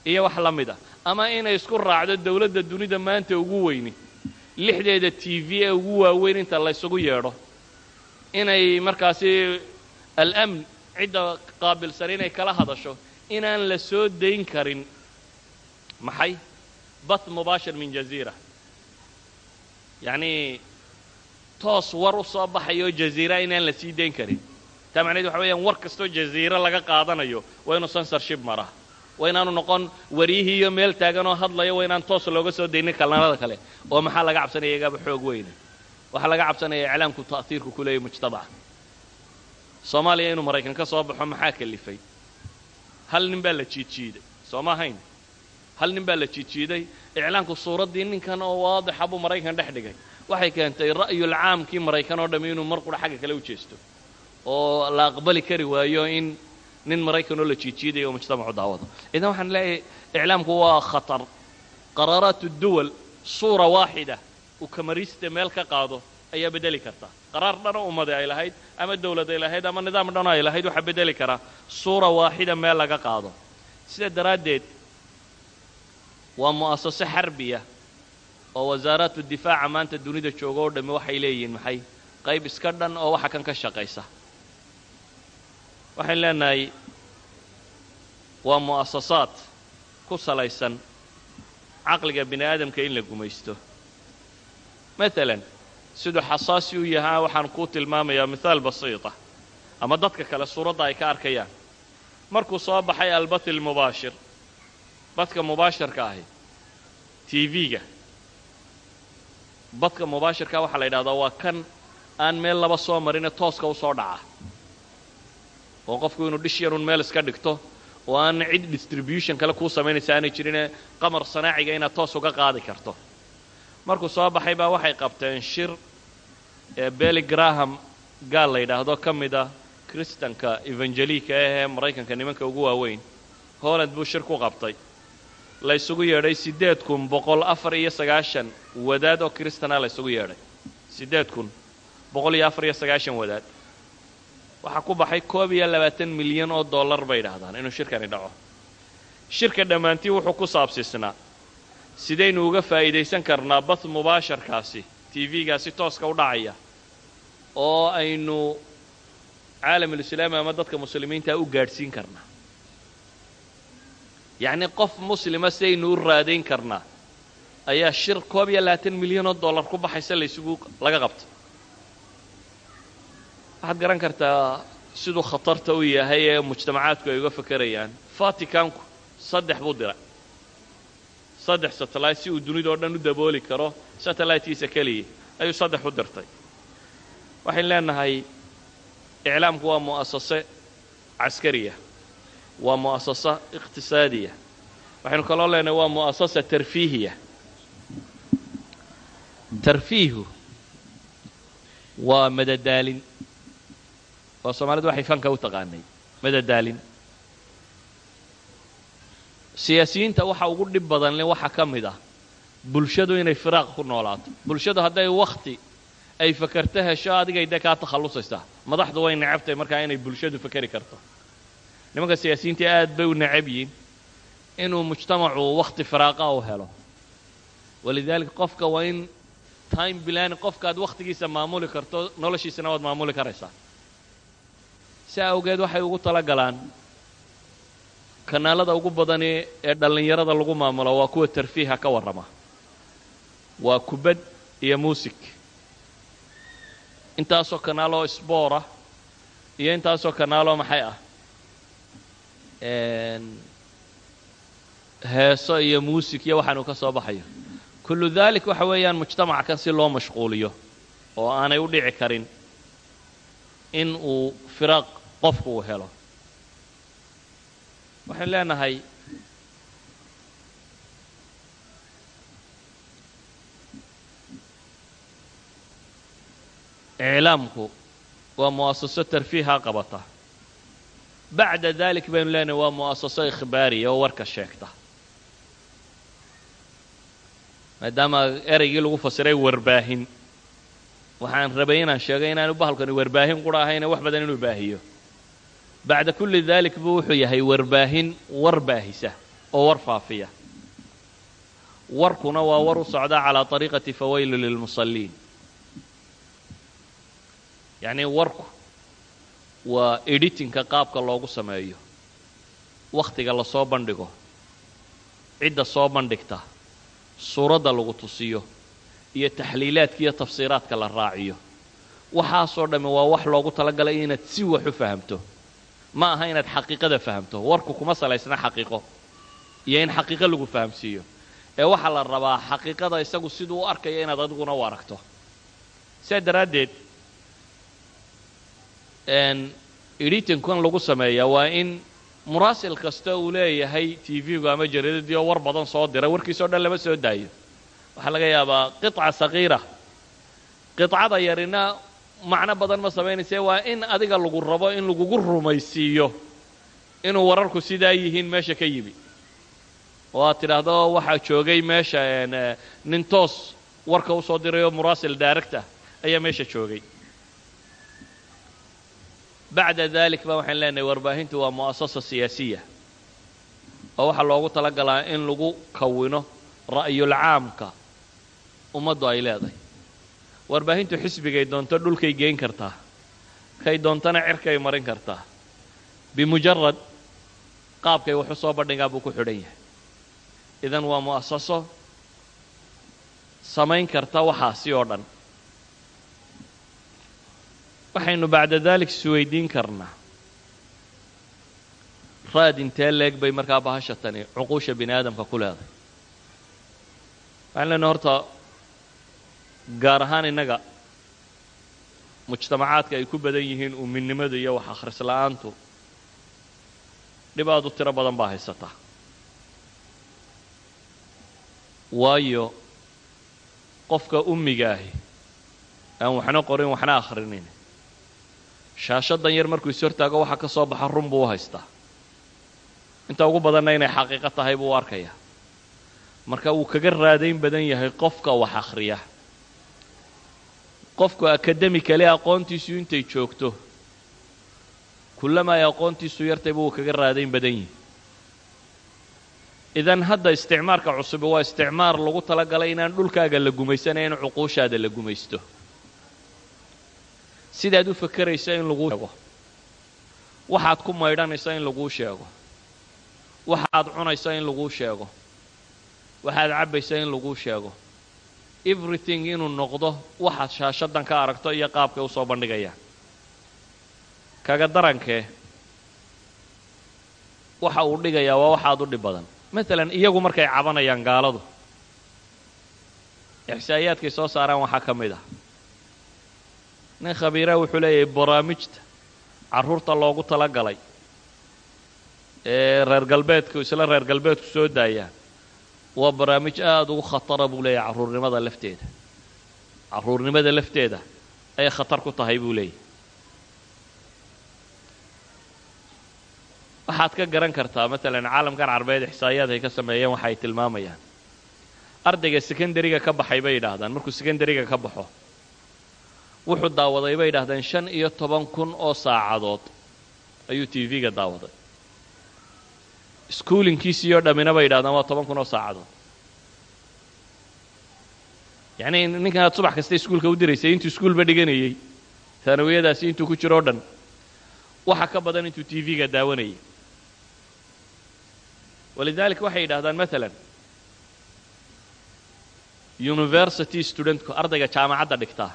iyo wax la mid a ama inay isku raacdo dawladda dunida maanta ugu weyni lixdeeda t v ee ugu waaweyn inta laysugu yeedho inay markaasi al-amn cidda qaabilsan inay kala hadasho inaan la soo dayn karin. Maxay? Bath mubaashir min jaziira yacnii toos war u soo baxayo jaziira inaan la sii dayn karin. Taa macnaheed waxa weeyaan war kastoo jaziiro laga qaadanayo waa inuu censorship maraa waa inaanu noqon waryihii iyo meel taagan oo hadlaya waa inaan toos looga soo daynin kalnanada kale. Oo maxaa laga cabsanaya igaaba xoog weyne? Waxaa laga cabsanaya iclaamku ta'hiirku ku leeyahy mujtamaca soomaaliya inuu maraykan ka soo baxo maxaa kalifay? Hal nin baa la jiidjiiday soo ma ahayn? Hal nin baa la jiidjiiday iclaamku suuraddii ninkan oo waadixa buu maraykan dhex dhigay. Waxay keentay ra'yulcaamkii maraykan oo dhammi inuu mar qura xagga kale u jeesto. Oo la aqbali kari waayo in nin maraykanoo la jiidjiidaya oo mujtamacu daawado. Idan waxaan leeyahay iclaamku waa khatar. Qaraaraat duwal suura waaxida uu kamariste meel ka qaado ayaa bedeli karta. Qaraar dhanoo ummadi ay lahayd ama dawlad ay lahayd ama nidaam dhan ay lahayd waxaa bedeli karaa suura waaxida meel laga qaado. Sida daraaddeed waa mu'asaso xarbiya oo wasaaraatu difaaca maanta dunida jooga oo dhammi waxay leeyihiin maxay? Qayb iska dhan oo waxa kan ka shaqaysa. Waxayn leenahay waa mu'asasaad ku salaysan caqliga bini aadamka in la gumaysto. Maalan siduu xasaasi u yahaa waxaan kuu tilmaamayaa mithaal basiita ama dadka kale suuradda ay ka arkayaan. Markuu soo baxay albath almubaashir badka mubaashirka ahi t v-ga. Badka mubaashirka waxaa la yidhahdaa waa kan aan meel laba soo marine tooska u soo dhaca. Oo qofku inuu dhish yarun meel iska dhigto oo aan cid distribution kale kuu samaynaysa aanay jirine qamar sanaaciga inaad toos uga qaadi karto. Markuu soo baxay baa waxay qabteen shir belly graham gaal la yidhaahdo ka mid ah kristanka evangelika ahee maraykanka nimanka ugu waaweyn holland buu shir ku qabtay. La ysugu yeedhay siddeed kun boqol afar iyo sagaashan wadaad oo kristana la ysugu yeedhay. Siddeed kun boqol iyo afar iyo sagaashan wadaad. Waxaa ku baxay koob iyo labaatan milyan oo dollar bay yidhaahdaan inuu shirkani dhaco. Shirka dhammaantii wuxuu ku saabsiisnaa sidaynu uga faa'iidaysan karnaa bath mubaasharkaasi t v-gaasi tooska u dhacaya. Oo aynu caalamulislaami ama dadka muslimiinta u gaadhsiin karnaa. Yacnii qof muslima sidaynu u raadayn karnaa ayaa shir koob iyo labaatan milyan oo dollar ku baxaysa laysugu laga qabta waxaad garan kartaa siduu khatarta u yahay ee mujtamacaadku ay uga fakerayaan vaticanku saddex buu diray saddex satellite si uu dunida oo dhan u dabooli karo satellitekiisa keliya ayuu saddex u dirtay. Waxayn leenahay iclaamku waa mu'asase caskariya waa mu'asasa iqtisaadiya. Waxaynu kaloo leenahay waa mu'asasa tarfiihiya. Tarfiihu waa madadaalin. Oo soomaalidu waxay fanka u taqaanay madadaalin siyaasiyiinta waxa ugu dhib badanle waxaa ka mid ah bulshadu inay firaaq ku noolaato. Bulshadu hadday wakhti ay fakerto hesho adigay dee kaa takhallusaysaa madaxdu way necabtahay markaa inay bulshadu fakeri karto. Nimanka siyaasiyiinta aad bay u necab yihiin inuu mujtamacu wakhti firaaqa u helo. Walidaalika qofka waa in time bilani qofkaad wakhtigiisa maamuli karto noloshiisana waad maamuli karaysaa. Si awgeed waxay ugu tala galaan kanaalada ugu badani ee dhallinyarada lagu maamulo waa kuwa tarfiiha ka warrama. Waa kubad iyo muusig. Intaasoo kanaaloo sboorah iyo intaasoo kanaaloo maxay ah? Heeso iyo muusig iyo waxaanu ka soo baxayo kullu dalik waxa weeyaan mujtamaca kan si loo mashquuliyo oo aanay u dhici karin in uu firaaq qofku uu helo waxaan leenahay iclaamku waa mu'asaso tarfiiha qabata. Bacda dalik baynu leenahay waa mu'asaso ikhbaariya oo warka sheegta. Maadaama ereygii lagu fasiray warbaahin waxaan rabay inaan sheegay inaanu bahalkani warbaahin qura ahayne wax badan inuu baahiyo bacda kulli dalik buu wuxuu yahay warbaahin war baahisa oo war faafiya warkuna waa war u socda calaa طariiqati fawaylu lilmusalliin yacnii warku waa editinka qaabka loogu sameeyo wakhtiga la soo bandhigo cidda soo bandhigta suuradda lagu tusiyo iyo taxliilaadka iyo tafsiiraadka la raaciyo waxaasoo dhammi waa wax loogu talagalay inaad si wax u fahamto ma aha inaad xaqiiqada fahamto warku kuma salaysna xaqiiqo. Iyo in xaqiiqo lagu fahamsiiyo. Ee waxaa la rabaa xaqiiqada isagu siduu u arkayo inaad adiguna u aragto. Sidaa daraaddeed editinkan lagu sameeyaa waa in muraasil kasta uu leeyahay t v-gu ama jaridadii oo war badan soo diray warkiisao dhan lama soo daayo. Waxaa laga yaabaa qiطca sagiira. Qiطcada yarina macno badan ma samaynayse waa in adiga lagu rabo in lagugu rumaysiiyo. Inuu wararku sidaa yihiin meesha ka yimi. Oo aad tidhaahdo waxaa joogay meesha nin toos warka u soo diray oo muraasil daaragta ayaa meesha joogay. Bacda dalik ba waxaan leenahay warbaahintu waa mu'asasa siyaasiya. Oo waxaa loogu tala galaa in lagu kawino ra'yulcaamka ummaddu ay leedahay warbaahintu xisbigay doonto dhulkay geyn kartaa. Kay doontana cirkay marin kartaa. Bimujarad qaabkay waxu soo bandhigaa buu ku xidhan yahay. Idan waa mu'asaso samayn karta waxaasi oo dhan. Waxaynu bacda dalik isweydiin karnaa. Raad intee leeg bay markaa bahasha tani cuquusha bini aadamka ku leedahay. Waxaan horta gaar ahaan innaga mujtamacaadka ay ku badan yihiin uminimadu iyo wax akhris la'aantu dhib aad u tiro badan baa haysataa waayo qofka ummiga ahi aan waxna qorin waxna akhrinin shaashadan yar markuu is hortaago waxaa ka soo baxa run buu u haystaa inta ugu badanna inay xaqiiqo tahay buu u arkayaa. Marka wuu kaga raadayn badan yahay qofka wax akhriya qofku akademikale aqoontiisu intay joogto kullama ay aqoontiisu yartayba wuu kaga raadayn badan yihi idan hadda isticmaarka cusubi waa isticmaar lagu tala galay inaan dhulkaaga la gumaysanaya in cuquushaada la gumaysto. Sidaad u fakeraysa in laguu sheego. Waxaad ku maydhanaysa in laguu sheego. Waxaad cunaysa in laguu sheego. Waxaad cabbaysa in laguu sheego everything inuu noqdo waxaad shaashadan ka aragto iyo qaabkay u soo bandhigayaan kaga darankee waxa uu dhigayaa waa waxaad u dhib badan. Maalan iyagu markay cabanayaan gaaladu ixsaa'iyaadkay soo saaraan waxaa ka mid ah. Nin khabiiraa wuxuu leeyahay baraamijta carruurta loogu tala galay ee reer galbeedku isla reer galbeedku soo daayaan waa barnaamij aada ugu khatara buu leeyahay carruurnimada lafteeda. Carruurnimada lafteeda ayay khatar ku tahay buu leeyahay. Waxaad ka garan kartaa maalan caalamkan carbeed ixsaa'iyaad ay ka sameeyeen waxa ay tilmaamayaan. Ardayga secondariga ka baxay bay yidhaahdaan markuu secondariga ka baxo wuxuu daawaday bay yidhahdeen shan iyo toban kun oo saacadood. Ayuu t v-ga daawaday schoolinkiisii oo dhammina bay yidhahdaan waa toban kun oo saacadood yacnii ninkan aad subax kasta iskuulka u diraysay intuu iskuulba dhiganayey taanawiyadaasi intuu ku jiro o dhan waxa ka badan intuu t v-ga daawanayay. Walidaalika waxay yidhahdaan maalan university studentku ardayga jaamacadda dhigtaa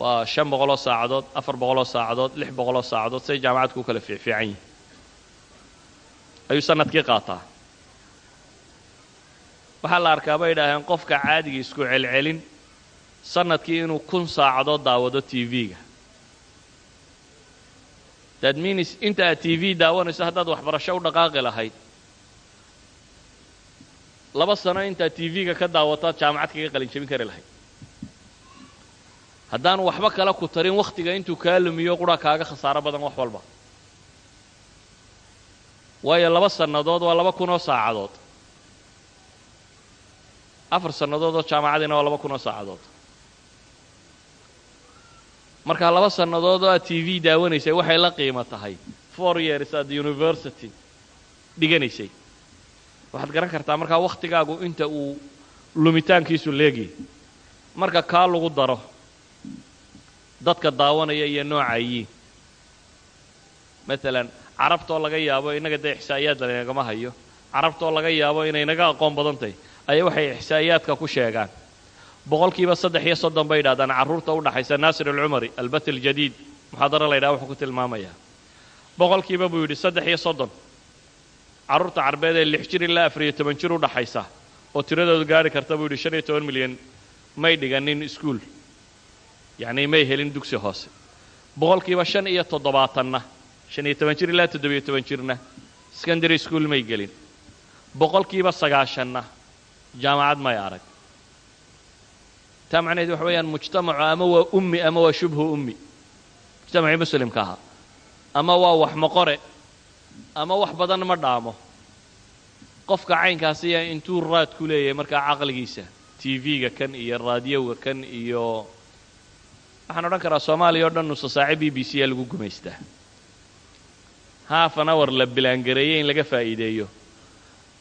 waa shan boqoloo saacadood afar boqoloo saacadood lix boqoloo saacadood say jaamacadku u kala fiicfiican yihiin ayuu sannadkii qaataa. Waxaa la arkaa bay yidhaaheen qofka caadiga isku celcelin sannadkii inuu kun saacadood daawado t v-ga. That means inta aad t v daawanayso haddaad waxbarasho u dhaqaaqi lahayd laba sano intaad t v-ga ka daawataad jaamacad kaga qalin jabin kari lahayd. Haddaanu waxba kale ku tarin wakhtiga intuu kaa lumiyo qura kaaga khasaaro badan wax walba waayo laba sannadood waa laba kun oo saacadood. Afar sannadood oo jaamacadiina waa laba kun oo saacadood. Markaa laba sannadood oo aad t v daawanaysay waxay la qiimo tahay. Four years at university. Dhiganaysay. Waxaad garan kartaa markaa wakhtigaagu inta uu lumitaankiisu leegiyay marka kaa lagu daro. Dadka daawanaya iyo noocayiin maalan carabtoo laga yaabo innaga dee ixsaa'iyaadda laynagama hayo. Carabtoo laga yaabo inay naga aqoon badan tahay. Ayaa waxay ixsaa'iyaadka ku sheegaan. Boqolkiiba saddex iyo soddon bay yidhahdaan carruurta u dhaxaysa naasir alcumari albat aljadiid muxaadaro la ydhaha wuxuu ku tilmaamayaa boqolkiiba buu yidhi saddex iyo soddon. Carruurta carbeed ee lix jir ilaa afar iyo toban jir u dhaxaysa oo tiradoodu gaari karta buu yidhi shan iyo toban milyan may dhiganin iskuol yacnii may helin dugsi hoose. Boqolkiiba shan iyo toddobaatanna shan iyo toban jir ilaa toddobiyo toban jirna. Secondary school may gelin. Boqolkiiba sagaashanna. Jaamacad may arag. Taa macnaheed waxa weeyaan mujtamacu ama waa ummi ama waa shubhu ummi. Mujtamacii muslimka ahaa ama waa wax maqore ama wax badan ma dhaamo. Qofka caynkaasiya intuu raad ku leeyahay markaa caqligiisa t v-ga kan iyo raadiyowga kan iyo waxaan odhan karaa soomaaliya o dhan nusa saace b b c a lagu gumaystaa half an hour la bilaangareeyey in laga faa'iideeyo.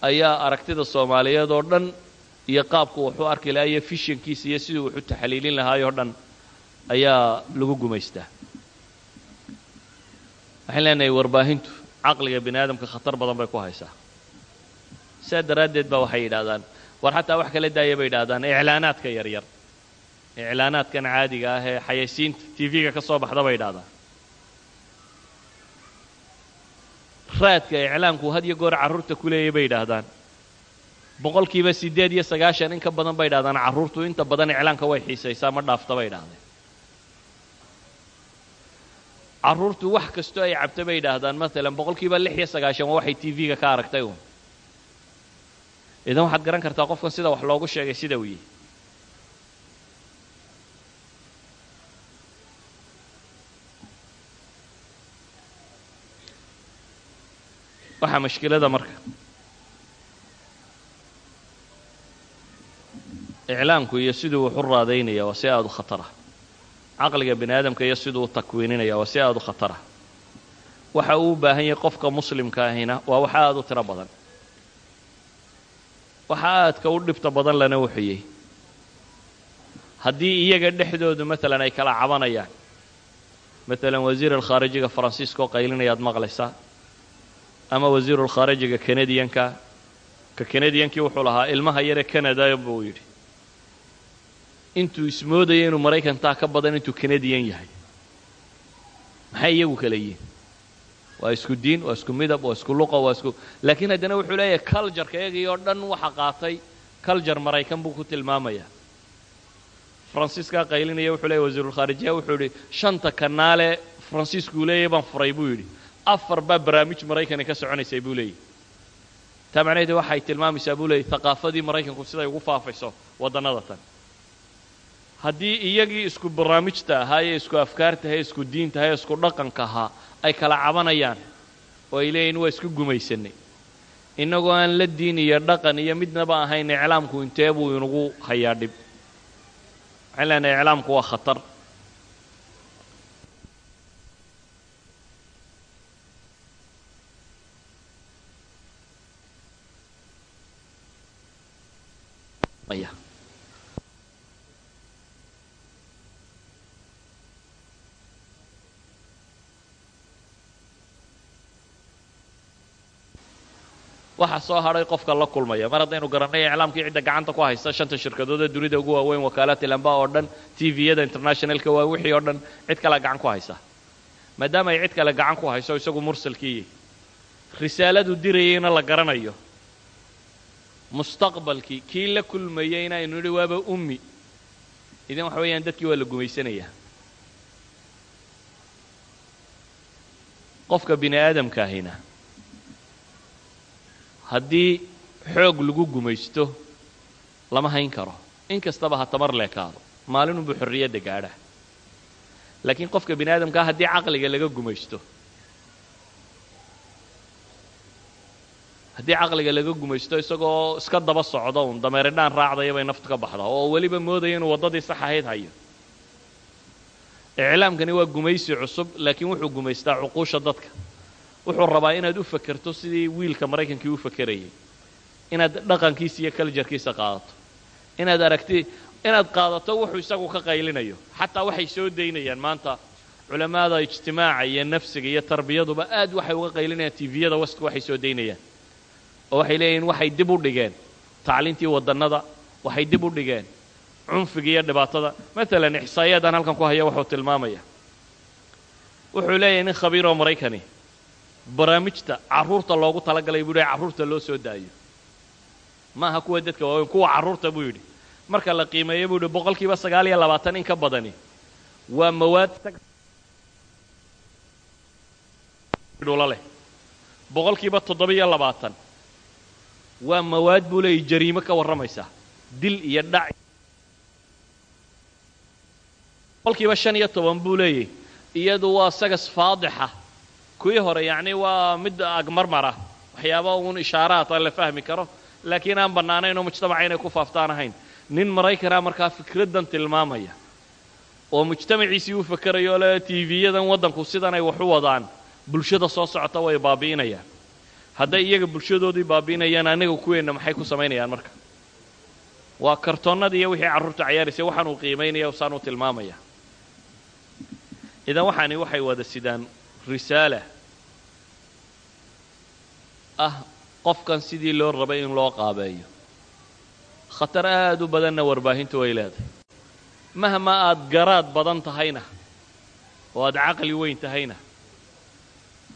Ayaa aragtida soomaaliyeed oo dhan iyo qaabku wuxuu arki lahaa iyo fishankiisa iyo siduu wuxu taxliilin lahaayoo dhan ayaa lagu gumaystaa. Waxaan leenahay warbaahintu caqliga bini aadamka khatar badan bay ku haysaa. Sidaa daraaddeed baa waxay yidhahdaan war xataa wax kala daaya bay yidhahdaan iclaanaadka yaryar iclaanaadkan caadiga ah ee xayaysiinta t v-ga ka soo baxda bay yidhahdaan raadka iclaanku had iyo goor carruurta ku leeyay bay yidhaahdaan. Boqolkiiba siddeed iyo sagaashan in ka badan bay yidhahdaan carruurtu inta badan iclaanka way xiisaysaa ma dhaafta bay yidhahdeen carruurtu wax kastoo ay cabta bay yidhaahdaan maalan boqolkiiba lix iyo sagaashan waa waxay t v-ga ka aragtay uun. Idan waxaad garan kartaa qofkan sida wax loogu sheegay sida uu yihi waxaa mashkilada marka. Iclaamku iyo siduu wax raadaynaya waa si aada u khatara. Caqliga bini aadamka iyo siduu u takwiininaya waa si aada u khatara. Waxa uu u baahan yahay qofka muslimka ahina waa wax aada u tiro badan. Waxa aadka u dhibta badan lana wuxuyey haddii iyaga dhexdoodu maalan ay kala cabanayaan maalan wasiir alkhaarijiga faransiiska oo qaylinayaad maqlaysaa ama wasiirulkhaarijiga kanadiyanka ka kanadiyankii wuxuu lahaa ilmaha yare canada buu yidhi. Intuu ismoodaya inuu maraykantaa ka badan intuu kanadiyan yahay. Maxay iyagu kala yihiin waa isku diin waa isku midab waa isku luqa waa isku laakiin haddana wuxuu leeyahay culjarka iyagii oo dhan waxa qaatay. Culjar maraykan buu ku tilmaamayaa faransiiskaa qaylinaya wuxuu leeyahy wasiirulkhaarijiya wuxuu yidhi shanta kanaale faransiiskuu leeyahy baan furay buu yidhi afar baa barnaamij maraykani ka soconaysay buu leeyahy. Taa macnaheedu waxay tilmaamaysaa buu leeyahy haqaafadii maraykanku siday ugu faafayso waddannada tan. Haddii iyagii isku barnaamijta ahaa ee isku afkaarta ahaa isku diinta ahaa ee isku dhaqanka ahaa ay kala cabanayaan oo ay leeyihiin waa isku gumaysanay. Innagoo aan la diin iyo dhaqan iyo midnaba ahayn iclaamku intee buu inagu hayaa dhib waxaan leenahay iclaamku waa khatar waxaa soo hadhay qofka la kulmaya. Mar haddaynu garannay iclaamkii cidda gacanta ku haysta. Shanta shirkadood ee dunida ugu waaweyn wakaalat ilamba oo dhan t v-yada internationalka waa wixii oo dhan cid kalea gacan ku haysa maadaama ay cid kale gacan ku hayso isagu mursalkiiyi risaaladu dirayayna la garanayo. Mustaqbalkii kii la kulmayeyna aynu nidhi waaba ummi. Idan waxa weeyaan dadkii waa la gumaysanayaa qofka bini aadamkaahina haddii xoog lagu gumaysto lama hayn karo. In kastaba ha tamar leekaado. Maalinunbuu xorriyadda gaadha laakiin qofka bini aadamkaa haddii caqliga laga gumaysto haddii caqliga laga gumaysto isagoo iska daba socdo un dameeridhaan raacdaya bay naftu ka baxdaa oo weliba moodaya inuu waddadii sax ahayd hayo. Iclaamkani waa gumaysi cusub laakiin wuxuu gumaystaa cuquusha dadka wuxuu rabaa inaad u fakerto sidii wiilka maraykankii u fakerayay inaad dhaqankiisa iyo kaljarkiisa qaadato. Inaad aragti inaad qaadato wuxuu isagu ka qaylinayo. Xataa waxay soo daynayaan maanta culammaada ijtimaaca iyo nafsiga iyo tarbiyaduba aad waxay uga qaylinayaan tviyada westka waxay soo daynayaan. Oo waxay leeyihiin waxay dib u dhigeen tacliintii waddannada waxay dib u dhigeen cunfiga iyo dhibaatada. Maalan ixsaa'iyadan halkan ku haya wuxuu tilmaamaya. Wuxuu leeyahay nin khabiiroo maraykani barnaamijta carruurta loogu talagalay buu yidhi carruurta loo soo daayo. Ma aha kuwa dadka waaweyn kuwa carruurta buu yidhi. Marka la qiimeeyo buu yidhi boqol kiiba sagaal iyo labaatan in ka badani. Waa mawaad dhula leh. Boqol kiiba toddoba-iyo labaatan. Waa mawaad buu leeyahy jariimo ka warramaysa. Dil iyo dhac. Boqol kiiba shan iyo toban buu leeyahy iyadu waa sagas faadixa kuwii hore yacni waa mid agmarmara waxyaaba uun ishaaraata la fahmi karo laakiin aan bannaanayn oo mujtamaca inay ku faaftaan ahayn. Nin maraykanaa markaa fikraddan tilmaamaya. Oo mujtamaciisii u fakerayo le tv-yadan waddanku sidan ay wax u wadaan bulshada soo socota way baabi'inayaan. Hadday iyaga bulshadoodii baabi'inayaan anaga kuweenna maxay ku samaynayaan marka? Waa kartoonnadii iyo wixii carruurta cayaaraysay waxaan uu qiimaynaya usaan u tilmaamaya. Idan waxaani waxay wada sidaan risaala ah qofkan sidii loo rabay in loo qaabeeyo. Khatar aad u badanna warbaahintu way leedahay. Mahma aad garaad badan tahayna oo aad caqli weyn tahayna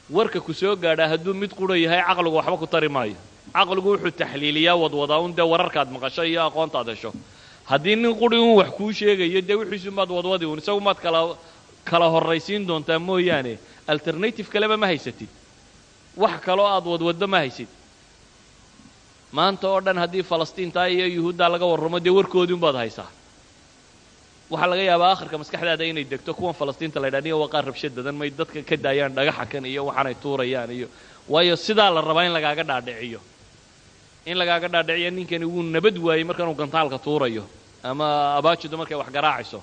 warka ku soo gaadhaa hadduu mid qura yahay caqligu waxba ku tari maayo. Caqligu wuxuu taxliiliyaa wadwadaa un dee wararkaad maqasho iyo aqoontaad hesho. Haddii nin quri un wax kuu sheegayo dee wixiisumaad wadwadi un isagu maad kala kala horraysiin doontaa mooyaane. Alternative kaleba ma haysatid wax kaloo aad wadwaddo ma haysid. Maanta oo dhan haddii falastiintaa iyo yuhuuddaa laga warramo dee warkoodii unbaad haysaa? Waxaa laga yaabaa akhirka maskaxdaada inay degto kuwan falastiinta la ydhah niga waa qaar rabshad badan may dadka ka daayaan dhagaxa kan iyo waxaanay tuurayaan iyo waayo sidaa la rabaa in lagaaga dhaadhiciyo. In lagaaga dhaadhiciyo ninkani wuu nabad waayey markanuu gantaalka tuurayo ama abaajidu markay wax garaacayso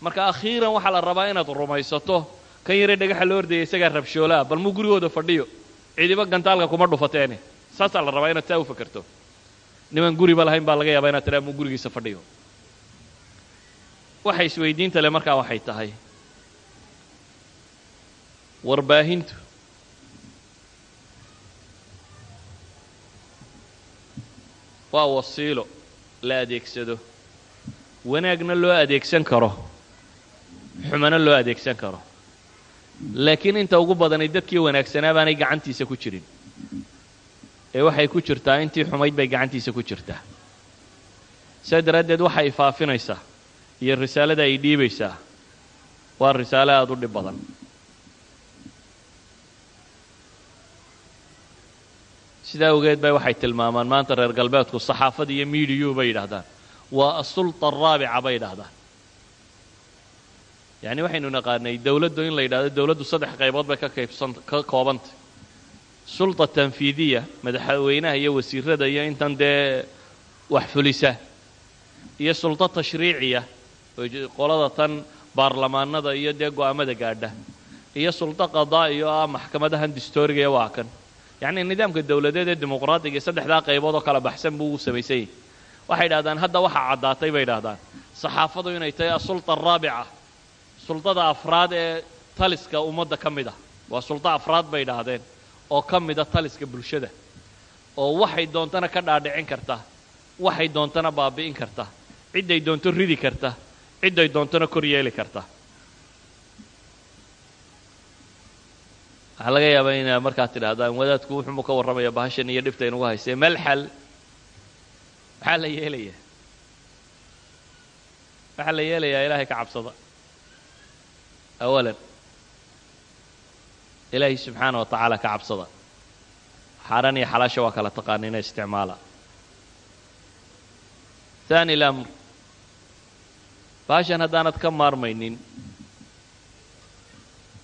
marka akhiiran waxaa la rabaa inaad rumaysato kan yaree dhagaxa loo ordaya isagaa rabshoolaa bal muu gurigooda fadhiyo cidiba gantaalka kuma dhufateene saasaa la rabaa inaad saa u fakerto niman guriba lahayn baa laga yaabaa inaad tidhaha muu gurigiisa fadhiyo. Waxay isweydiinta le markaa waxay tahay. Warbaahintu. Waa wasiilo la adeegsado. Wanaagna loo adeegsan karo. Xumana loo adeegsan karo laakiin inta ugu badanay dadkii wanaagsanaa baanay gacantiisa ku jirin. Ee waxay ku jirtaa intii xumayd bay gacantiisa ku jirtaa. Saa daraaddeed waxay faafinaysaa iyo risaalada ay dhiibaysaa. Waa risaalo aada u dhib badan. Sidaa awgeed bay waxay tilmaamaan maanta reer galbeedku saxaafada iyo midiyu bay yidhaahdaan. Waa asulta araabica bay yidhaahdaan yacni waxaynu naqaanay dawladdu in la yidhahdo dawladdu saddex qaybood bay ka kaybsan ka koobantay sulta tanfiidiya madaxweynaha iyo wasiirada iyo intan dee wax fulisa. Iyo sulto tashriiciya oo qolada tan baarlamaanada iyo dee go'aamada gaadha. Iyo sulto qadaa'i oo ah maxkamadahan distooriga waa kan yacnii nidaamka dowladeed ee dimuqraadiga saddexdaa qaybood oo kala baxsan buu u samaysan yahay waxay idhahdaan hadda waxaa caddaatay bay idhahdaan saxaafadu inay tahay asulta araabica sultada afraad ee taliska ummadda ka mid ah. Waa sulto afraad bay idhaahdeen oo ka mida taliska bulshada oo waxay doontana ka dhaadhicin karta waxay doontana baabi'in karta cidday doonto ridi karta cidday doontona kor yeeli karta. Waxaa laga yaabaa inaa markaad tidhaahdaan wadaadku wuxuunbuu ka warramaya bahashan iyo dhibta inugu haysee meel xal maxaa la yeelayaa? Waxaa la yeelayaa? Ilaahay ka cabsada awalan ilaahay subxaana wa tacaala ka cabsada xaaraan iyo xalaasha waa kala taqaaniina isticmaala haani lamr bahashan haddaanad ka maarmaynin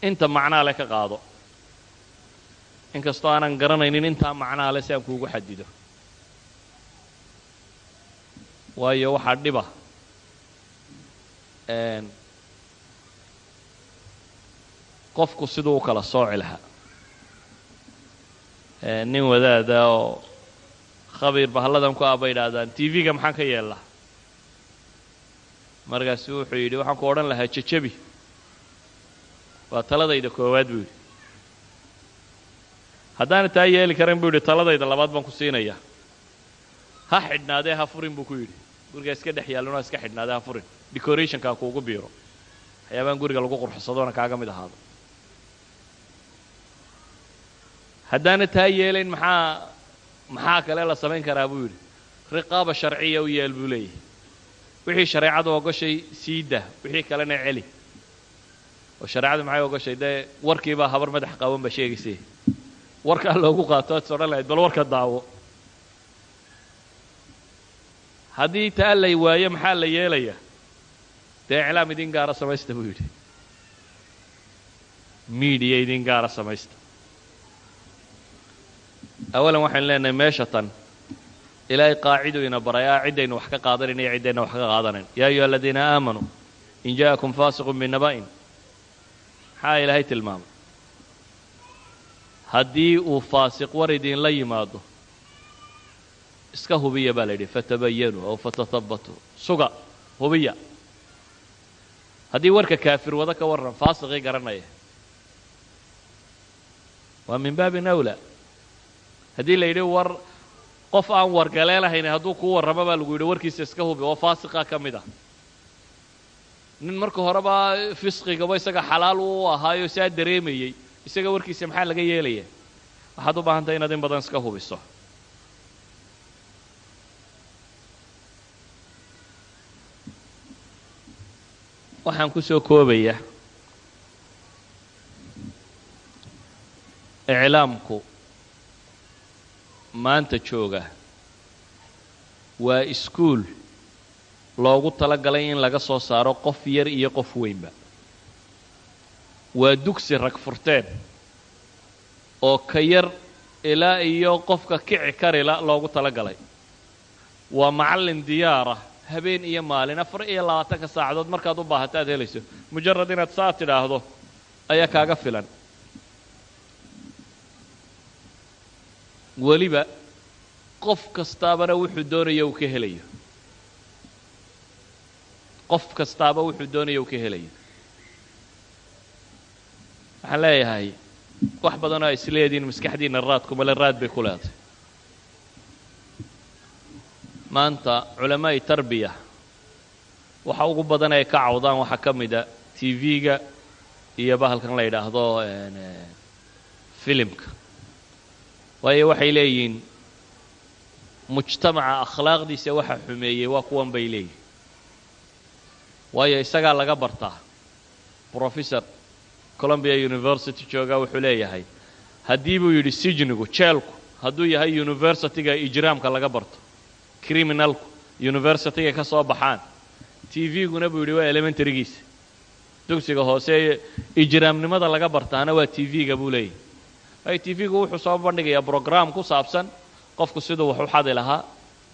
inta macnaa le ka qaado inkastoo aanan garanaynin intaa macnaa le si aan kuugu xadido waayo waxaa dhiba qofku siduu u kala sooci lahaa. Nin wadaada oo khabiir bahalladan ku ah bay idhaahdaan t v-ga maxaan ka yeellaa markaasu wuxuu yidhi waxaan ku odhan lahaa jejebi waa taladayda koowaad buu yidhi. Haddaana taa yeeli karan buu yidhi taladayda labaad baan ku siinayaa ha xidhnaadee ha furin buu ku yidhi. Gurigaa iska dhex yaallano ha iska xidhnaadee ha furin. Decorationkaa kuugu biiro. Waxyaabaan guriga lagu qurxsadoona kaaga mid ahaado haddaana taa yeelayn maxaa maxaa kale la samayn karaa buu yidhi. Riqaaba sharciya u yeel buu leeyahay. Wixii shareecadu ogoshay sii dah. Wixii kalena celi. Oo shareecadu maxay ogoshay? Dee warkiibaa habar madax qaawan baa sheegaysay warkaa loogu qaato ad odhan lahayd bal warka daawo. Haddii taa lay waayo maxaa la yeelayaa dee iclaam idin gaara samaysta buu yidhi. Miidiya idin gaara samaysta awalan waxaynu leenahay meesha tan ilaahay qaaciduu ina baray ah ciddaynu wax ka qaadanayn iyo ciddayna wax ka qaadanayn yaa ayuha aladiina aamanuu in ja'akum faasiqun binaba'in maxaa ilaahay tilmaamay haddii uu faasiq war idinla yimaado iska hubiya baa la yidhi fatabayanuu aw fatatabatuu suga hubiya haddii warka kaafir wado ka warran faasiqii garanaya waa min baabin awlaa haddii la yidhi war qof aan wargaleelahayn hadduu kuu warramo baa lagu yidhi warkiisa iska hubi oo faasiqa ka mid ah. Nin marka horeba fisqigaba isaga xalaal u ahaayo saa dareemayey. Isaga warkiisa maxaa laga yeelaya waxaad u baahantahay inaad in badan iska hubiso. Waxaan ku soo koobaya iclaamku maanta jooga waa iskuul loogu talagalay in laga soo saaro qof yar iyo qof weynba. Waa dugsi rag furteen oo ka yar ilaa iyo qofka kici karila loogu talagalay. Waa macallin diyaara habeen iyo maalin afar iyo labaatanka saacadood markaad u baahato aad helayso. Mujarad inaad saa tidhaahdo ayaa kaaga filan weliba qof kastaabana wuxuu doonaya uu ka helayo. qof kastaaba wuxuu doonaya uu ka helayo. Waxaan leeyahay wax badan oo isleediin maskaxdiinna raadkumale raad bay ku leedahay. Maanta culamaa'i tarbiya waxa ugu badan ay ka cawdaan waxaa ka mida t v-ga iyo bahalkan la yidhaahdo filimka waayo waxay leeyihiin mujtamaca akhlaaqdiisa waxa xumeeyey waa kuwan bay leeyihiin waayo isagaa laga bartaa. Professor columbia university joogaa wuxuu leeyahay haddii buu yidhi sijnigu jeelku hadduu yahay universityga ijraamka laga barto criminalku universityga ka soo baxaan t v-guna buu yidhi waa elementarygiisa. Dugsiga hoose ijraamnimada laga bartaana waa t v-ga buu leeyahay ay t v-gu wuxuu soo bandhigayaa brograam ku saabsan qofku siduu wax u xadi lahaa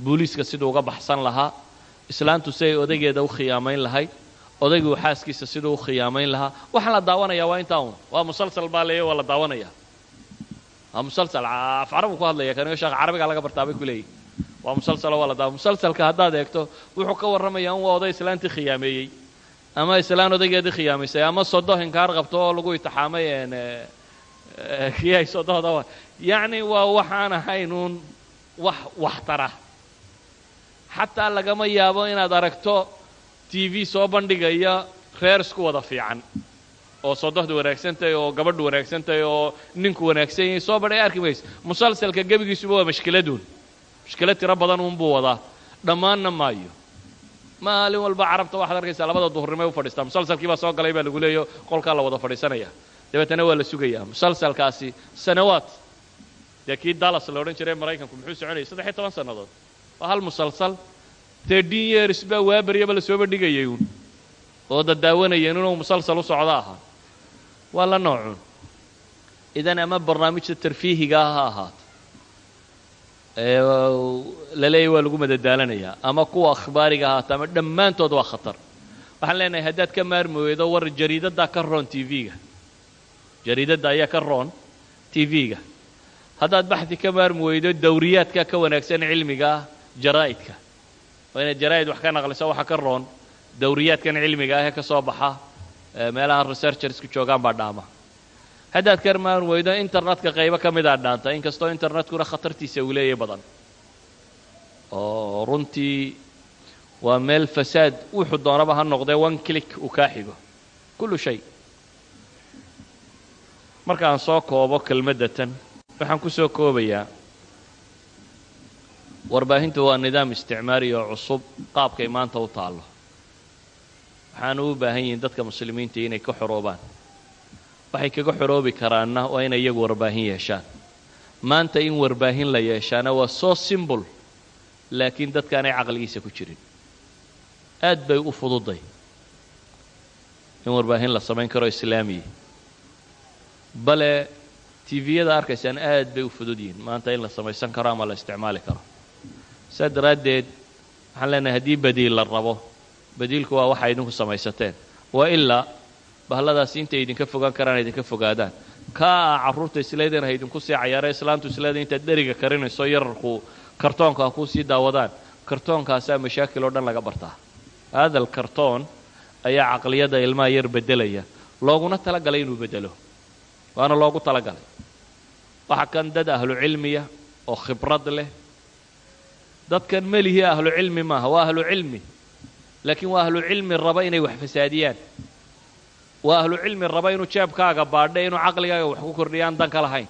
booliiska siduu uga baxsan lahaa islaantu si ay odaygeeda u khiyaamayn lahayd odayguu xaaskiisa siduu u khiyaamayn lahaa. Waxaan la daawanayaa waa intaa un waa musalsal baa leeya waa la daawanaya waa musalsal af carabu ku hadlaya kanigo sheekh carabiga laga bartaa bay ku leeyihiin waa musalsalo waa la daawa musalsalka haddaad eegto wuxuu ka warramayaa un waa oday islaantii khiyaameeyey ama islaan odaygeedii khiyaamaysay ama sodo qabto oo lagu itixaamay kii ay sodohda yacni waa. Waxaan ahayn uun wax waxtara xataa lagama yaabo inaad aragto t v soo bandhigaya reer isku wada fiican. Oo sodohdu wanaagsantahay oo gabadhu wanaagsantahay oo ninku wanaagsan yahay soo badhay arki maysa musalsalka gebigiisuba waa mashkiladuun mashkilad tiro badan uunbuu wadaa. Dhammaanna maayo. Maalin walba carabta waxaad arkaysaa labada duhurnimay u fadhiistaa. Musalsalkii baa soo galay baa lagu leeyo qolkaa la wada fadhiisanaya dabeetana waa la sugayaa. Musalsalkaasi sanawaad. Dee kii dallas la odhan jiray maraykanku muxuu soconayay saddex iyo toban sannadood? Waa hal musalsal. Thirteen years baa waabaryaba la soo bandhigayay uun. Oo dadaawanayeen inuu musalsal u socdo ahaa. Waa la noocuun idan ama barnaamijta tarfiihiga ah ha ahaato la leeyahy waa lagu madadaalanayaa. Ama kuwa akhbaariga ahaato ama dhammaantood waa khatar. Waxaan leenahay haddaad ka maarmi war jariidaddaa ka roon t v-ga jariidadda ayaa ka roon t v-ga haddaad baxdi ka maarmi weydo dawriyaadka ka wanaagsan cilmiga jaraa'idka waa inaad jaraa'id wax ka naqliso waxa ka roon dawriyaadkan cilmiga ah ee ka soo baxa meelaha researchersku joogaan baa dhaama haddaad ka maarmi weydo internetka qaybo ka midaa dhaanta inkastoo internetkuna khatartiisa uu leeyahy badan oo runtii waa meel fasaad wuxuu doonaba ha noqdee one click uu kaa xigo kullu shay markaan soo koobo kelmaddatan waxaan ku soo koobayaa. Warbaahintu waa nidaam isticmaari oo cusub qaabkay maanta u taallo. Waxaanu u baahan yihiin dadka muslimiinta inay ka xoroobaan. Waxay kaga xoroobi karaanna waa inay iyagu warbaahin yeeshaan. Maanta in warbaahin la yeeshaana waa soo simbol laakiin dadkaanay caqligiisa ku jirin. Aad bay u fududay in warbaahin la samayn karo islaamiya bale tviyada arkaysaan aad bay u fudud yihiin. Maanta in la samaysan karo ama la isticmaali karo. Saa daraaddeed waxaan leenahay haddii badiil la rabo badiilku waa waxa idinku samaysateen. Waa ilaa bahladaasi intay idinka fogaan karaan idinka fogaadaan. Kaa a carruurta isleedeen ha idinku sii cayaara islaantu isleeda intaad dheriga karinayso yararku kartoonka ha kuu sii daawadaan. Kartoonkaasaa mashaakil oo dhan laga bartaa. Haadal kartoon ayaa caqliyadda ilmaha yar beddelaya looguna talagalay inuu beddelo waana loogu talagalay. Waxa kan dad ahlu cilmiya oo khibrad leh. Dadkan melihii ahlu cilmi maaha waa ahlu cilmi laakiin waa ahlu cilmi raba inay wax fasaadiyaan. Waa ahlu cilmi raba inuu jeebkaaga baadha inuu caqligaaga wax ku kordhiyaan dan ka lahayn.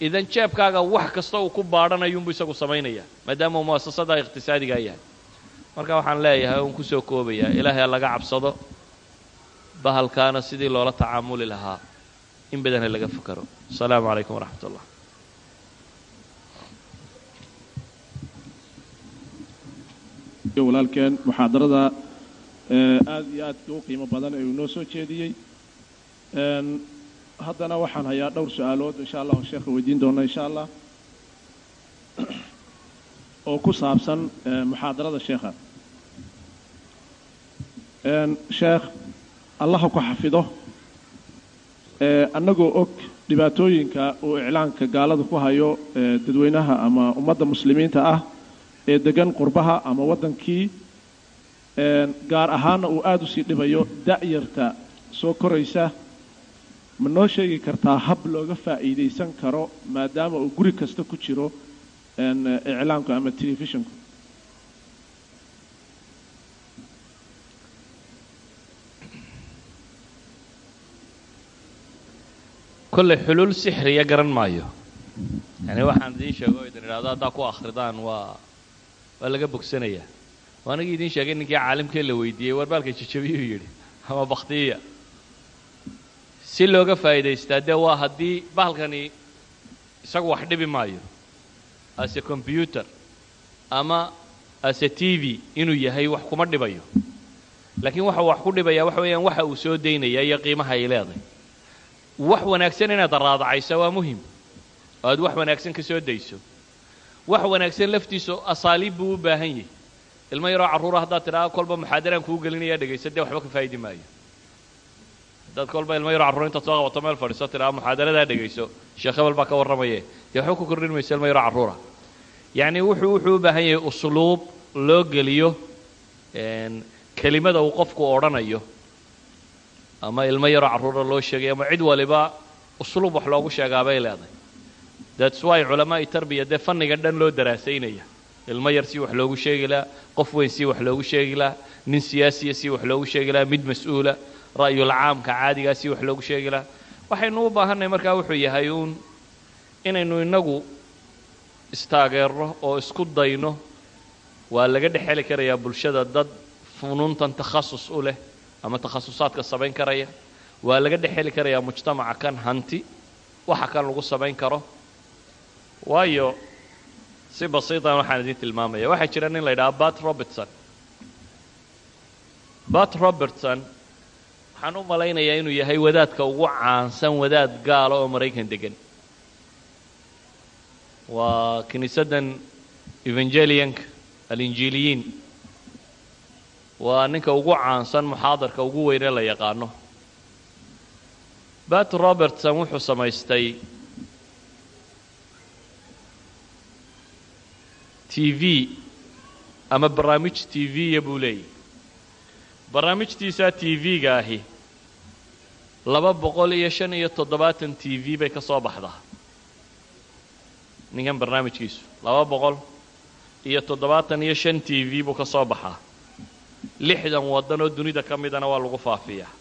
Idan jeebkaaga wax kasta uu ku baadhanayuunbuu isagu samaynayaa maadaama uu mu'asasada iqhtisaadigaa yahay. Marka waxaan leeyahay uun ku soo koobayaa ilaahay ha laga cabsado bahalkaana sidii loola tacaamuli lahaa in badan ha laga fakaro asalaamu calaykum waraxmat ullah walaalkeen muxaadarada aad iyo aadka u qiimo badan ee noo soo jeediyey. Haddana waxaan hayaa dhowr su'aalood insha allahu sheekha weydiin doona insha allah oo ku saabsan muxaadarada sheekha. Sheekh allaha ku xafido annagoo og dhibaatooyinka uu iclaanka gaalada ku hayo dadweynaha ama ummadda muslimiinta ah ee degan qurbaha ama waddankii gaar ahaanna uu aada sii dhibayo da'yarta soo koraysa ma noo sheegi kartaa hab looga faa'iidaysan karo maadaama uu guri kasta ku jiro iclaamku ama telefishinku kolley xuluul sixriya garan maayo yani waxaan idiin sheego idin idhahdo haddaa ku akhridaan waa waa laga bogsanayaa oo anagii idiin sheegay ninkii caalimkee la weydiiyey warbaalka jajabiyuu yidhi ama bakhtiya si looga faa'iidaystaa dee waa haddii bahalkani isagu wax dhibi maayo ase combyuter ama ase t v inuu yahay wax kuma dhibayo laakiin waxa wax ku dhibaya waxa weeyaan waxa uu soo daynaya iyo qiimaha ay leedahay wax wanaagsan inaad raadacayso waa muhiim. Oo aad wax wanaagsan ka soo dayso. Wax wanaagsan laftiisu asaaliib buu u baahan yahay. Ilmo yaroo carruura haddaad tidhaha kolba muxaadaraan kuu gelinaya dhegaysa dee waxba ka faa'idi maayo. Haddaad kolba ilmo yaroo carruur intaad soo qabato meel fadhiiso tidhaha muxaadaradaa dhegayso. Sheekh hebel baa ka warramaye dee waxba ku kordhin mayso ilmo yaroo carruura yacni wuxuu wuxuu u baahan yahay usluub loo geliyo kelimada uu qofku odhanayo ama ilmo yaroo carruura loo sheegay ama cid waliba usluub wax loogu sheegaa bay leedahay. That's why culamaa'i tarbiya dee fanniga dhan loo daraasaynaya ilmo yar si wax loogu sheegi laha qof weyn si wax loogu sheegi laha nin siyaasiya si wax loogu sheegi laha mid mas'uula ra'yul caamka caadigaa si wax loogu sheegi laha waxaynu u baahannahay markaa wuxuu yahay uun inaynu innagu istaageerno oo isku dayno waa laga dhex heli karayaa bulshada dad funuuntan takhasus u leh ama takhasusaadka samayn karaya. Waa laga dhex karayaa mujtamaca kan hanti waxa kan lagu samayn karo. Waayo si basiitan waxaan idiin tilmaamaya. Waxaa jira nin la yidhaha bat robertson. Bat robertson waxaan u malaynayaa inuu yahay wadaadka ugu caansan wadaad gaala oo maraykan degan waa kiniisaddan evangelianka alinjiiliyiin waa ninka ugu caansan muxaadarka ugu weynee la yaqaano. Bat robertson wuxuu samaystay t v ama barnaamij t v-ya buu leeyahy barnaamijtiisaa t v-ga ahi laba boqol iyo shan iyo toddobaatan t v bay ka soo baxdaa. Ninkan barnaamijkiisu laba boqol iyo toddobaatan iyo shan t v buu ka soo baxaa lixdan waddan oo dunida ka midana waa lagu faafiyaa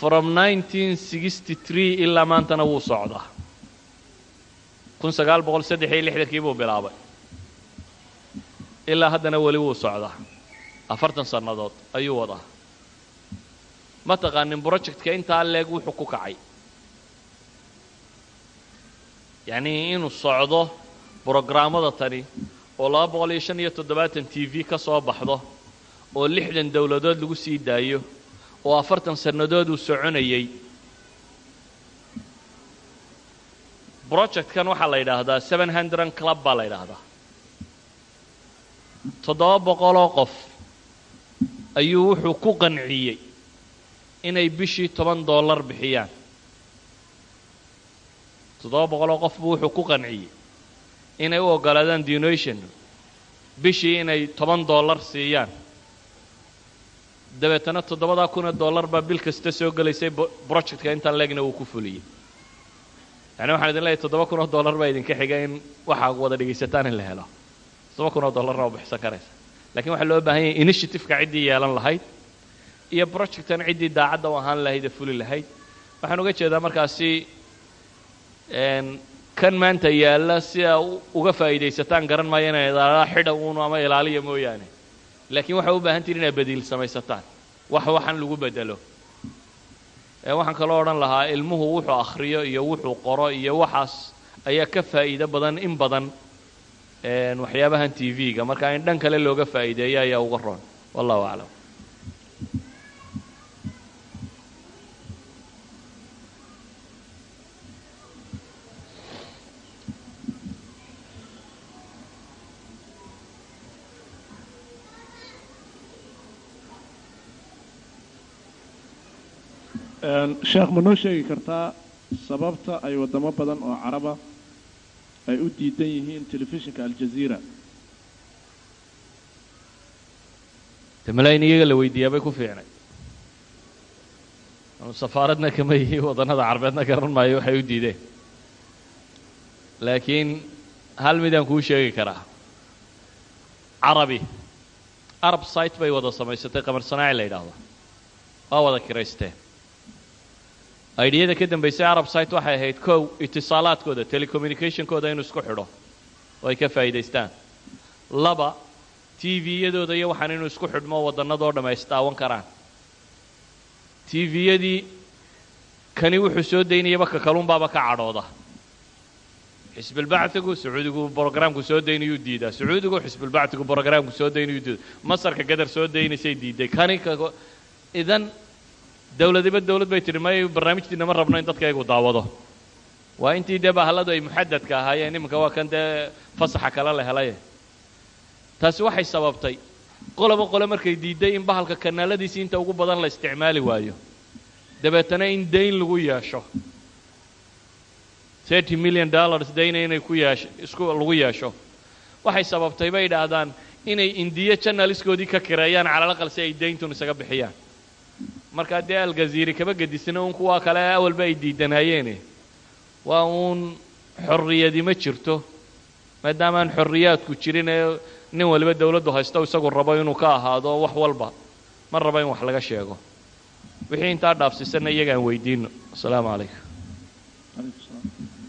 from nineteen sixty three ilaa maantana wuu socdaa kun sagaal boqol saddex iyo lixdankii buu bilaabay. Ilaa haddana weli wuu socdaa afartan sannadood ayuu wadaa. Ma taqaanin projectka intaa leeg wuxuu ku kacay. Yacnii inuu socdo brograamada tani oo laba boqol iyo shan iyo toddobaatan t v ka soo baxdo oo lixdan dowladood lagu sii daayo oo afartan sannadood uu soconayay. Projectkan waxaa la yidhaahdaa seven hundred club baa la yidhaahdaa. Toddoba boqoloo qof ayuu wuxuu ku qanciyey inay bishii toban dollar bixiyaan. Toddoba boqoloo qof buu wuxuu ku qanciyey inay u oggolaadaan donation. Bishii inay toban dollar siiyaan. Dabeetana toddobadaa kun ee dollar baa bil kasta soo gelaysay projectka intaan leegna uu ku fuliyey yani waxaan idin leeyahy toddoba kun oo dollar baa idinka xiga in waxaa wada dhegaysataan in la helo. Toddoba kun oo dollarna waa bixsan karaysa. Lakiin waxaa loo baahan yahay initiativeka ciddii yeelan lahayd iyo projectan ciddii daacadda u ahaan lahayd ee fuli lahayd. Waxaan uga jeedaa markaasi kan maanta yaalla si aa uga faa'iidaysataan garan maayo inay idaadaa xidha uunu ama ilaaliya mooyaane. Laakiin waxay u baahan tihin inaad badiil samaysataan. Wax waxan lagu bedelo. Waxaan kaloo odhan lahaa ilmuhu wuxuu akhriyo iyo wuxuu qoro iyo waxaas ayaa ka faa'iido badan in badan waxyaabahan t v-ga. Marka in dhan kale looga faa'iideeyo ayaa uga roon. Wallahu aclam sheekh ma noo sheegi kartaa sababta ay waddamo badan oo caraba ay u diidan yihiin telefishinka aljaziira demala in iyaga la weydiiyaa bay ku fiicnay. Safaaradna kama yihi waddannada carbeedna garan maayo waxay u diideen. Laakiin hal midaan kuu sheegi karaa. Carabi arab site bay wada samaysatay qamar sanaaci la yidhaahdo. Waa wada kiraysteen aidhiyada ka dambaysay arab waxay ahayd kow itisaalaadkooda telecommunicationkooda inuu isku xidho. Oo ay ka faa'iidaystaan. Laba t v-yadooda iyo waxaan inuu isku xidhmo waddannadoo dhamm ay isdaawan karaan. T v-yadii kani wuxuu soo daynayaba ka kalunbaaba ka cadhooda. Xisbulbacdigu sacuudigu brogramku soo daynayuu diidaa. Sacuudigu xisbulbacdigu brogramku soo daynayuu diida masarka gadar soo daynaysay diiday. Kani idan dowladiba dowlad bay tidhi may barnaamijtiina ma rabno in dadkaygu daawado. Waa intii dee bahalladu ay muxadadka ahaayeen iminka waa kan dee fasaxa kale la helaye taasi waxay sababtay. Qoloba qole markay diidday in bahalka kanaaladiisii inta ugu badan la isticmaali waayo. Dabeetana in dayn lagu yeesho. Thirty million dollars dayna inay ku yeesho isku lagu yeesho. Waxay sababtay bay idhaahdaan inay indiya janaliskoodii ka kireeyaan calalaqal si ay dayntun isaga bixiyaan markaa dee aljaziiri kama gedisna un kuwaa kale awalba ay diidanayeene. Waa uun xorriyadi ma jirto maadaamaan xorriyaadku jirin ee nin waliba dawladdu haysto isagu rabo inuu ka ahaado wax walba. Ma rabo in wax laga sheego. Wixii intaa dhaafsiisanna iyagaan weydiino asalaamu calaykum